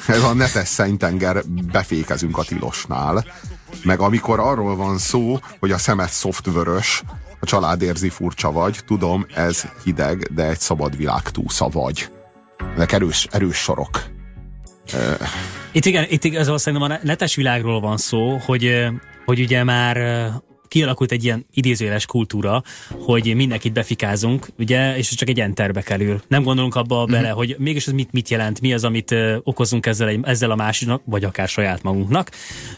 Ez a netes szennytenger befékezünk a tilosnál. Meg amikor arról van szó, hogy a szemed szoftvörös, a család érzi furcsa vagy, tudom, ez hideg, de egy szabad világ túsza vagy. Ezek erős, erős sorok. Itt igen, itt igazából szerintem a netes világról van szó, hogy, hogy ugye már kialakult egy ilyen idézőjeles kultúra, hogy mindenkit befikázunk, ugye, és csak egy enterbe kerül. Nem gondolunk abba bele, hogy mégis ez mit, mit jelent, mi az, amit ö, okozunk ezzel, egy- ezzel a másiknak, vagy akár saját magunknak.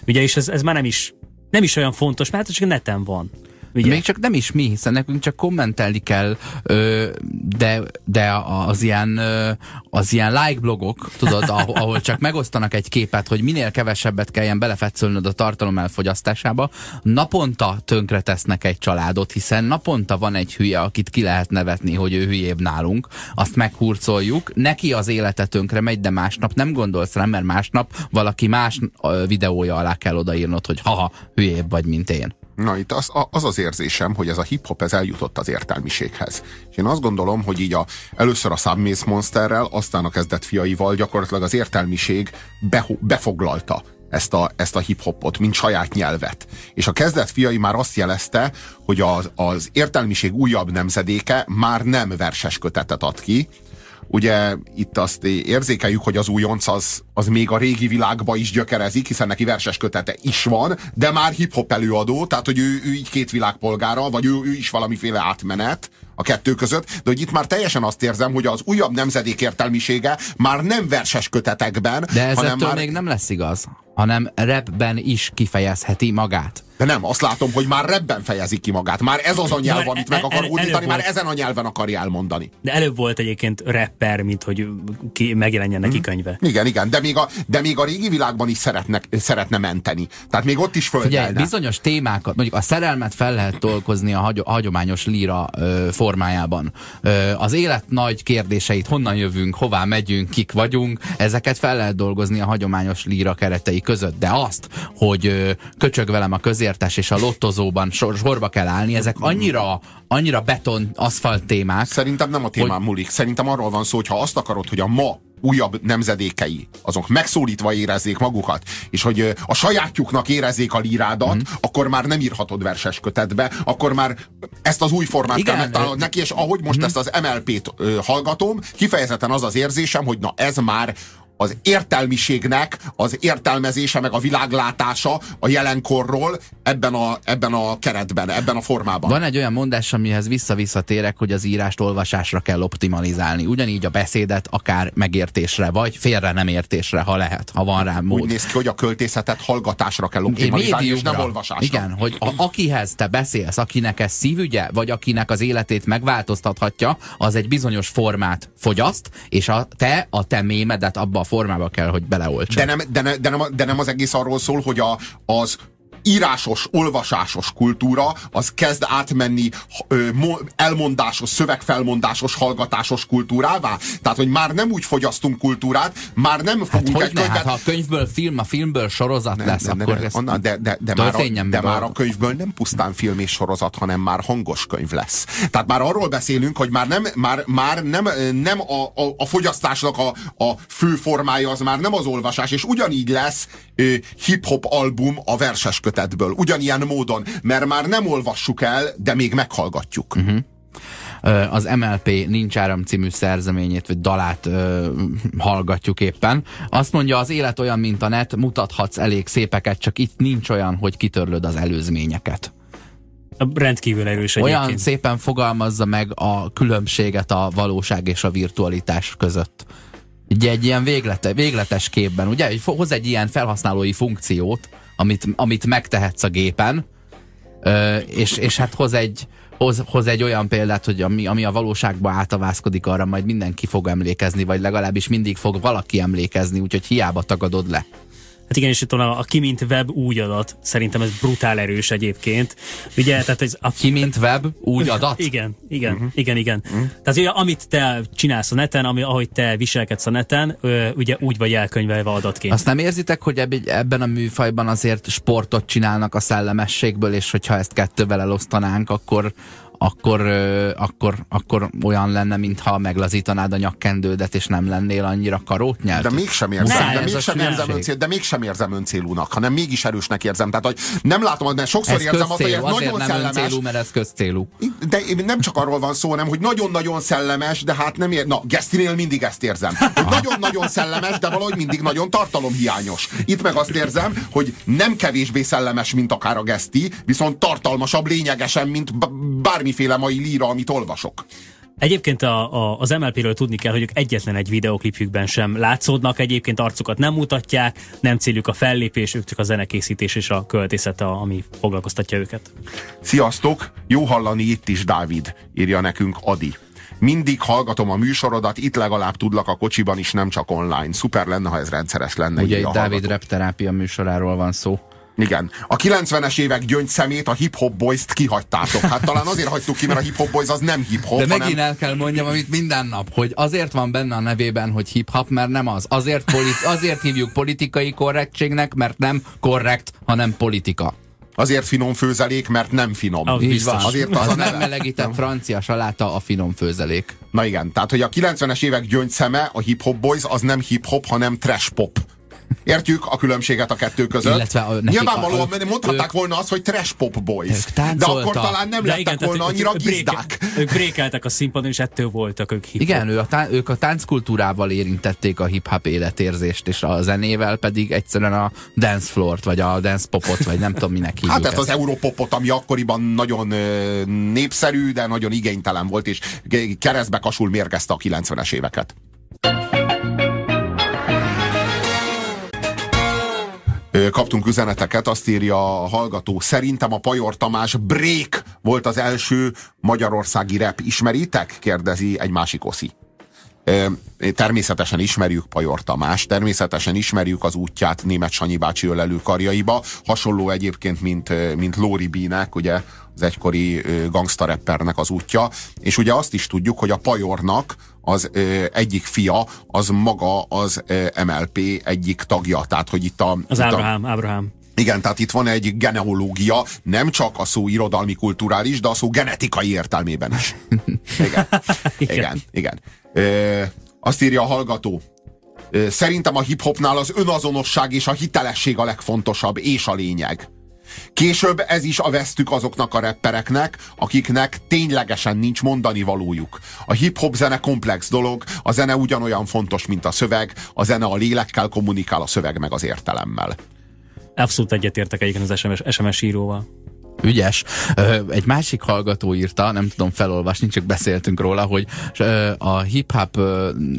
Ugye, és ez, ez már nem is, nem is olyan fontos, mert hát csak neten van. Ugye? Még csak nem is mi, hiszen nekünk csak kommentelni kell, de, de az ilyen, az ilyen like blogok, tudod, ahol, csak megosztanak egy képet, hogy minél kevesebbet kelljen belefetszölnöd a tartalom elfogyasztásába, naponta tönkre tesznek egy családot, hiszen naponta van egy hülye, akit ki lehet nevetni, hogy ő hülyébb nálunk, azt meghurcoljuk, neki az élete tönkre megy, de másnap nem gondolsz rá, mert másnap valaki más videója alá kell odaírnod, hogy haha, hülyébb vagy, mint én. Na itt az, az az érzésem, hogy ez a hip-hop ez eljutott az értelmiséghez. És én azt gondolom, hogy így a, először a Submace Monsterrel, aztán a kezdet fiaival gyakorlatilag az értelmiség beho, befoglalta ezt a, ezt a hip-hopot, mint saját nyelvet. És a kezdet fiai már azt jelezte, hogy az, az értelmiség újabb nemzedéke már nem verses kötetet ad ki, ugye itt azt érzékeljük, hogy az újonc az, az még a régi világba is gyökerezik, hiszen neki verses kötete is van, de már hip-hop előadó, tehát hogy ő, ő így két világpolgára, vagy ő, ő is valamiféle átmenet a kettő között, de hogy itt már teljesen azt érzem, hogy az újabb nemzedék értelmisége már nem verses kötetekben, De ez hanem már... még nem lesz igaz, hanem rapben is kifejezheti magát. De nem, azt látom, hogy már rebben fejezik ki magát. Már ez az a nyelv, már amit meg el- akar hódítani, előbb már ezen a nyelven akarja elmondani. De előbb volt egyébként rapper, mint hogy ki, megjelenjen neki könyve. Igen, igen, de még a, de még a régi világban is szeretnek, szeretne menteni. Tehát még ott is Ugye földelne. bizonyos témákat, mondjuk a szerelmet fel lehet dolgozni a, hagy, a hagyományos líra ö, formájában. Ö, az élet nagy kérdéseit, honnan jövünk, hová megyünk, kik vagyunk, ezeket fel lehet dolgozni a hagyományos líra keretei között. De azt, hogy köcsög velem a közértes és a lottozóban sor, sorba kell állni, ezek annyira, annyira beton, aszfalt témák. Szerintem nem a témán Hogy- múlik. Szerintem arról van szó, hogy ha azt akarod, hogy a ma újabb nemzedékei, azok megszólítva érezzék magukat, és hogy a sajátjuknak érezzék a lírádat, mm. akkor már nem írhatod verses kötetbe, akkor már ezt az új formát Igen, kell megtalálnod neki, és ahogy most ezt az MLP-t hallgatom, kifejezetten az az érzésem, hogy na ez már az értelmiségnek az értelmezése, meg a világlátása a jelenkorról ebben a, ebben a keretben, ebben a formában. Van egy olyan mondás, amihez vissza-visszatérek, hogy az írást olvasásra kell optimalizálni. Ugyanígy a beszédet akár megértésre, vagy félre nem értésre, ha lehet, ha van rá mód. Úgy néz ki, hogy a költészetet hallgatásra kell optimalizálni, és nem olvasásra. Igen, hogy a, akihez te beszélsz, akinek ez szívügye, vagy akinek az életét megváltoztathatja, az egy bizonyos formát fogyaszt, és a te, a te mémedet abba a formába kell, hogy beleoltsd. De nem, de, ne, de, nem, de nem az egész arról szól, hogy a, az írásos, olvasásos kultúra az kezd átmenni elmondásos, szövegfelmondásos, hallgatásos kultúrává. Tehát, hogy már nem úgy fogyasztunk kultúrát, már nem Hát fogunk hogy egy ne? könyvet... Hát, ha a könyvből film, a filmből sorozat Nem, lesz, nem, nem, akkor nem, Anna, de, de, de, már a, de már a- könyvből nem pusztán film és sorozat, hanem már hangos könyv lesz. Tehát már arról beszélünk, hogy már nem, már, már nem, nem a, a, a fogyasztásnak a, a fő formája, az már nem az olvasás, és ugyanígy lesz hip-hop album a verses kötetből. Ugyanilyen módon, mert már nem olvassuk el, de még meghallgatjuk. Ö, az MLP Nincs Áram című szerzeményét, vagy dalát ö, hallgatjuk éppen. Azt mondja, az élet olyan, mint a net, mutathatsz elég szépeket, csak itt nincs olyan, hogy kitörlöd az előzményeket. Rendkívül erős Olyan egyébként. szépen fogalmazza meg a különbséget a valóság és a virtualitás között. Ugye egy ilyen véglete, végletes képben, ugye, hoz egy ilyen felhasználói funkciót, amit, amit megtehetsz a gépen, ö, és, és hát hoz egy, hoz, hoz egy olyan példát, hogy ami, ami a valóságba átavászkodik, arra majd mindenki fog emlékezni, vagy legalábbis mindig fog valaki emlékezni, úgyhogy hiába tagadod le. Hát igen, és itt van a, a ki mint web úgy adat, szerintem ez brutál erős egyébként. Ugye, tehát ez a, Ki, mint web, úgy adat? Igen, igen, uh-huh. igen, igen. Uh-huh. Tehát ugye, amit te csinálsz a neten, ami, ahogy te viselkedsz a neten, ugye úgy vagy elkönyvelve adatként. Azt nem érzitek, hogy ebb, ebben a műfajban azért sportot csinálnak a szellemességből, és hogyha ezt kettővel elosztanánk, akkor akkor, akkor, akkor olyan lenne, mintha meglazítanád a nyakkendődet, és nem lennél annyira karót nyelt. De mégsem érzem, Nem, de mégsem érzem, öncél, de mégsem érzem öncélúnak, hanem mégis erősnek érzem. Tehát, hogy nem látom, de sokszor ez érzem azt, hogy ez nagyon nem szellemes. öncélú, mert ez közcélú. De nem csak arról van szó, hanem hogy nagyon-nagyon szellemes, de hát nem ér... Na, Gesztinél mindig ezt érzem. Nagyon-nagyon szellemes, de valahogy mindig nagyon tartalomhiányos. Itt meg azt érzem, hogy nem kevésbé szellemes, mint akár a Geszti, viszont tartalmasabb lényegesen, mint b- bármiféle mai líra, amit olvasok. Egyébként a, a, az MLP-ről tudni kell, hogy ők egyetlen egy videoklipjükben sem látszódnak, egyébként arcukat nem mutatják, nem céljuk a fellépés, ők csak a zenekészítés és a költészet, ami foglalkoztatja őket. Sziasztok! Jó hallani itt is, Dávid, írja nekünk Adi. Mindig hallgatom a műsorodat, itt legalább tudlak a kocsiban is, nem csak online. Szuper lenne, ha ez rendszeres lenne. Ugye itt Dávid repterápia műsoráról van szó. Igen. A 90-es évek gyöngyszemét, a hip-hop boys-t kihagytátok. Hát talán azért hagytuk ki, mert a hip-hop boys az nem hip-hop, De hanem... megint el kell mondjam, amit minden nap, hogy azért van benne a nevében, hogy hip-hop, mert nem az. Azért, politi- azért hívjuk politikai korrektségnek, mert nem korrekt, hanem politika. Azért finom főzelék, mert nem finom. Az Így biztos. van. Azért az a az neve. megmelegített francia saláta a finom főzelék. Na igen, tehát hogy a 90-es évek gyöngyszeme, a hip-hop boys, az nem hip-hop, hanem trash pop. Értjük a különbséget a kettő között. Illetve a- nekik Nyilvánvalóan a- mondhatták volna azt, hogy trash pop boys. Ők De akkor talán nem De lettek igen, tehát volna ők- annyira gizdák. Ők brékeltek a színpadon, és ettől voltak ők hip Igen, ő a tá- ők a tánckultúrával érintették a hip-hop életérzést, és a zenével pedig egyszerűen a dance floort, vagy a dance popot, vagy nem tudom minek hívjuk Hát ezt. az Europopot, ami akkoriban nagyon népszerű, de nagyon igénytelen volt, és keresztbe kasul mérgezte a 90-es éveket. Kaptunk üzeneteket, azt írja a hallgató. Szerintem a Pajor Tamás Break volt az első magyarországi rap. Ismeritek? Kérdezi egy másik oszi. Természetesen ismerjük Pajor Tamás, természetesen ismerjük az útját német Sanyi bácsi ölelő karjaiba, hasonló egyébként, mint, mint Lóri Bínek, ugye az egykori rappernek az útja, és ugye azt is tudjuk, hogy a Pajornak az ö, egyik fia, az maga az ö, MLP egyik tagja, tehát hogy itt a... Az itt a, Ábrahám, Ábrahám. igen, tehát itt van egy genealógia, nem csak a szó irodalmi kulturális, de a szó genetikai értelmében is. Igen, igen, igen. Ö, azt írja a hallgató. Szerintem a hip-hopnál az önazonosság és a hitelesség a legfontosabb, és a lényeg. Később ez is a vesztük azoknak a rappereknek, akiknek ténylegesen nincs mondani valójuk. A hip-hop zene komplex dolog, a zene ugyanolyan fontos, mint a szöveg, a zene a lélekkel kommunikál, a szöveg meg az értelemmel. Abszolút egyetértek egyébként az SMS, SMS íróval. Ügyes. Egy másik hallgató írta, nem tudom felolvasni, csak beszéltünk róla, hogy a hip-hop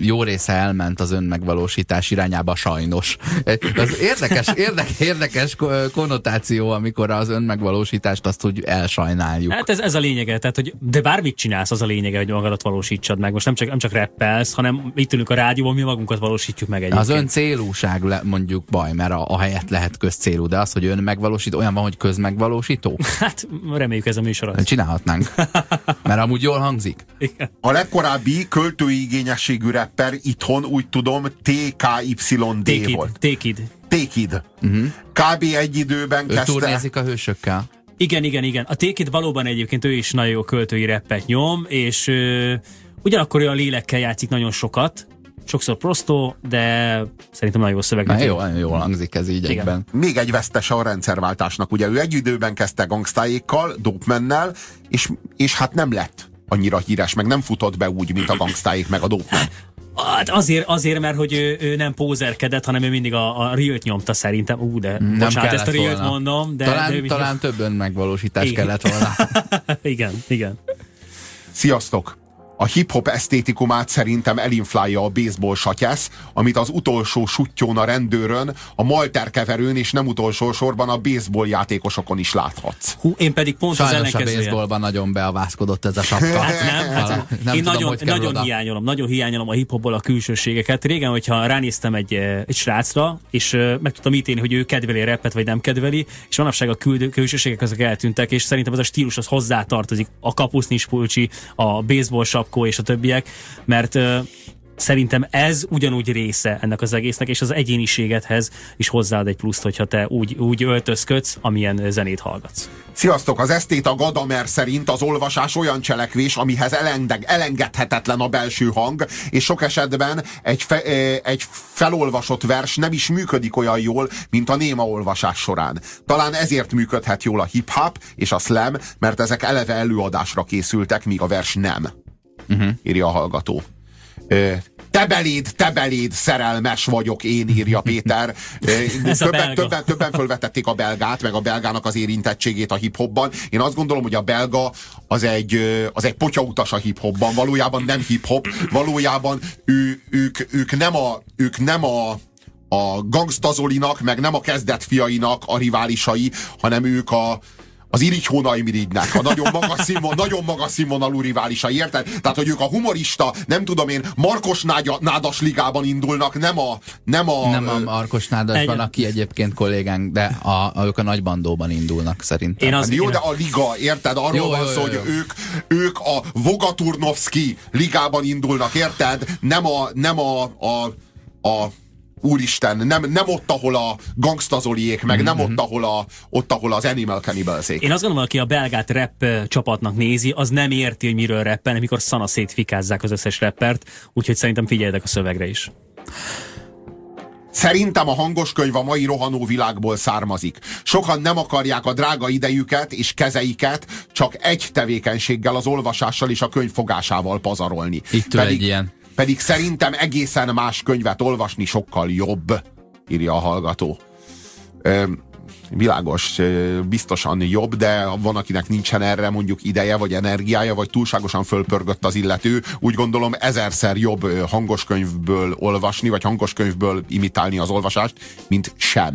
jó része elment az önmegvalósítás irányába sajnos. Ez érdekes, érdekes, érdekes ko- konnotáció, amikor az önmegvalósítást azt úgy elsajnáljuk. Hát ez, ez a lényege, tehát, hogy de bármit csinálsz, az a lényege, hogy magadat valósítsad meg. Most nem csak, nem csak rappelsz, hanem itt ülünk a rádióban, mi magunkat valósítjuk meg egyébként. Az ön célúság le, mondjuk baj, mert a, a helyet lehet közcélú, de az, hogy ön megvalósít, olyan van, hogy közmegvalósító? Hát reméljük ez a műsor. Csinálhatnánk. Mert amúgy jól hangzik. Igen. A legkorábbi költői igényességű rapper itthon úgy tudom TKYD volt. it. Tékid. Uh-huh. Kb. egy időben Ő kezdte. turnézik a hősökkel. Igen, igen, igen. A Take It valóban egyébként ő is nagyon jó költői reppet nyom, és ö, ugyanakkor olyan lélekkel játszik nagyon sokat, sokszor prostó, de szerintem nagyon jó szöveg. Na, jó, nagyon jól hangzik ez így Igen. egyben. Még egy vesztese a rendszerváltásnak. Ugye ő egy időben kezdte gangstáékkal, dopemennel, és, és hát nem lett annyira híres, meg nem futott be úgy, mint a gangstáék, meg a dopeman. Hát azért, azért, mert hogy ő, ő nem pózerkedett, hanem ő mindig a, a real nyomta szerintem. Ú, de Nem bocsánat, ezt a real volna. mondom, de... talán, de talán több önmegvalósítás Igen. kellett volna. igen, igen. Sziasztok! A hip-hop esztétikumát szerintem elinflálja a baseball satyesz, amit az utolsó sutyón a rendőrön, a malterkeverőn és nem utolsó sorban a baseball játékosokon is láthatsz. Hú, én pedig pont az Sajnos a ellenkezője. baseballban nagyon beavázkodott ez a sapka. Hát nem, hát nem én tudom, nagyon, nagyon oda. hiányolom, nagyon hiányolom a hip-hopból a külsőségeket. Régen, hogyha ránéztem egy, eh, egy srácra, és eh, meg tudtam ítélni, hogy ő kedveli a rappet, vagy nem kedveli, és manapság a küldő, külsőségek azok eltűntek, és szerintem ez a stílus az hozzátartozik. A kapusznis pulcsi, a baseball sapkó és a többiek, mert Szerintem ez ugyanúgy része ennek az egésznek, és az egyéniségedhez is hozzáad egy pluszt, hogyha te úgy, úgy öltözködsz, amilyen zenét hallgatsz. Sziasztok! Az esztéta Gadamer szerint az olvasás olyan cselekvés, amihez elenged, elengedhetetlen a belső hang, és sok esetben egy, fe, egy felolvasott vers nem is működik olyan jól, mint a néma olvasás során. Talán ezért működhet jól a hip-hop és a slam, mert ezek eleve előadásra készültek, míg a vers nem. Uh-huh. Írja a hallgató. Te beléd, te beléd, szerelmes vagyok én, írja Péter. Többen, többen, többen fölvetették a belgát, meg a belgának az érintettségét a hip-hopban. Én azt gondolom, hogy a belga az egy, az egy potyautas a hip-hopban. Valójában nem hip-hop, valójában ő, ők, ők nem a, ők nem a a gangstazolinak, meg nem a kezdet fiainak a riválisai, hanem ők a, az Irigy Hónaimirigynek, a nagyon magas, színvon, nagyon magas színvonalú riválisai, érted? Tehát, hogy ők a humorista, nem tudom én, Markos nágya, nádas ligában indulnak, nem a... Nem a, Nem a Markos Nádasban, Egy- aki egyébként kollégánk, de a, a, ők a nagy bandóban indulnak szerintem. Én az, Hát jó, én, de a liga, érted? Arról Jó, van jó, szó, jó, hogy jó. ők, ők a Vogaturnovski ligában indulnak, érted? Nem a, nem a, a, a Úristen, nem, nem ott, ahol a gangstazoliék, meg nem ott, ahol, a, ott, ahol az Animal Cannibalsék. Én azt gondolom, aki a belgát rap ö, csapatnak nézi, az nem érti, hogy miről rappel, amikor szana szétfikázzák az összes rappert, úgyhogy szerintem figyeljetek a szövegre is. Szerintem a hangos könyv a mai rohanó világból származik. Sokan nem akarják a drága idejüket és kezeiket csak egy tevékenységgel, az olvasással és a könyv fogásával pazarolni. Itt ül egy ilyen. Pedig szerintem egészen más könyvet olvasni sokkal jobb, írja a hallgató. Ö, világos, biztosan jobb, de van, akinek nincsen erre mondjuk ideje, vagy energiája, vagy túlságosan fölpörgött az illető. Úgy gondolom ezerszer jobb hangos könyvből olvasni, vagy hangos könyvből imitálni az olvasást, mint sem.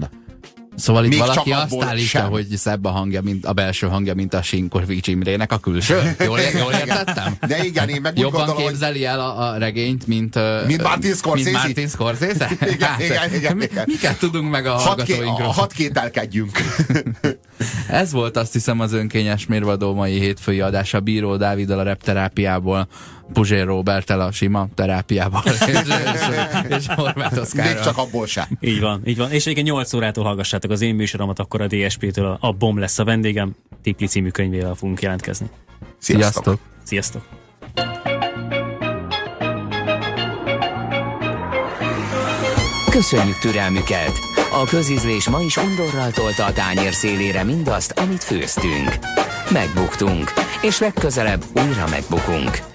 Szóval itt Még valaki azt állítja, sem. hogy szebb a hangja, mint a belső hangja, mint a Sinkovics Imrének a külső. Jól, jól értettem? De igen, én meg Jobban gondolom, képzeli el a, a regényt, mint, Mint Martin Scorsese? Mint Martin Scorsese? Igen, igen, igen, mi- igen. Miket tudunk meg a hallgatóinkról? hat kételkedjünk. Ez volt azt hiszem az önkényes mérvadó mai hétfői adása Bíró Dáviddal a repterápiából, Puzsér Robertel a sima terápiából, és, és, és Horváth Oszkárral. Még csak abból se. Így van, így van. És egyébként 8 órától hallgassátok az én műsoromat, akkor a DSP-től a, a BOM lesz a vendégem. Tipli című könyvével fogunk jelentkezni. Sziasztok. Sziasztok! Sziasztok! Köszönjük türelmüket! A közízlés ma is undorral tolta a tányér szélére mindazt, amit főztünk. Megbuktunk, és legközelebb újra megbukunk.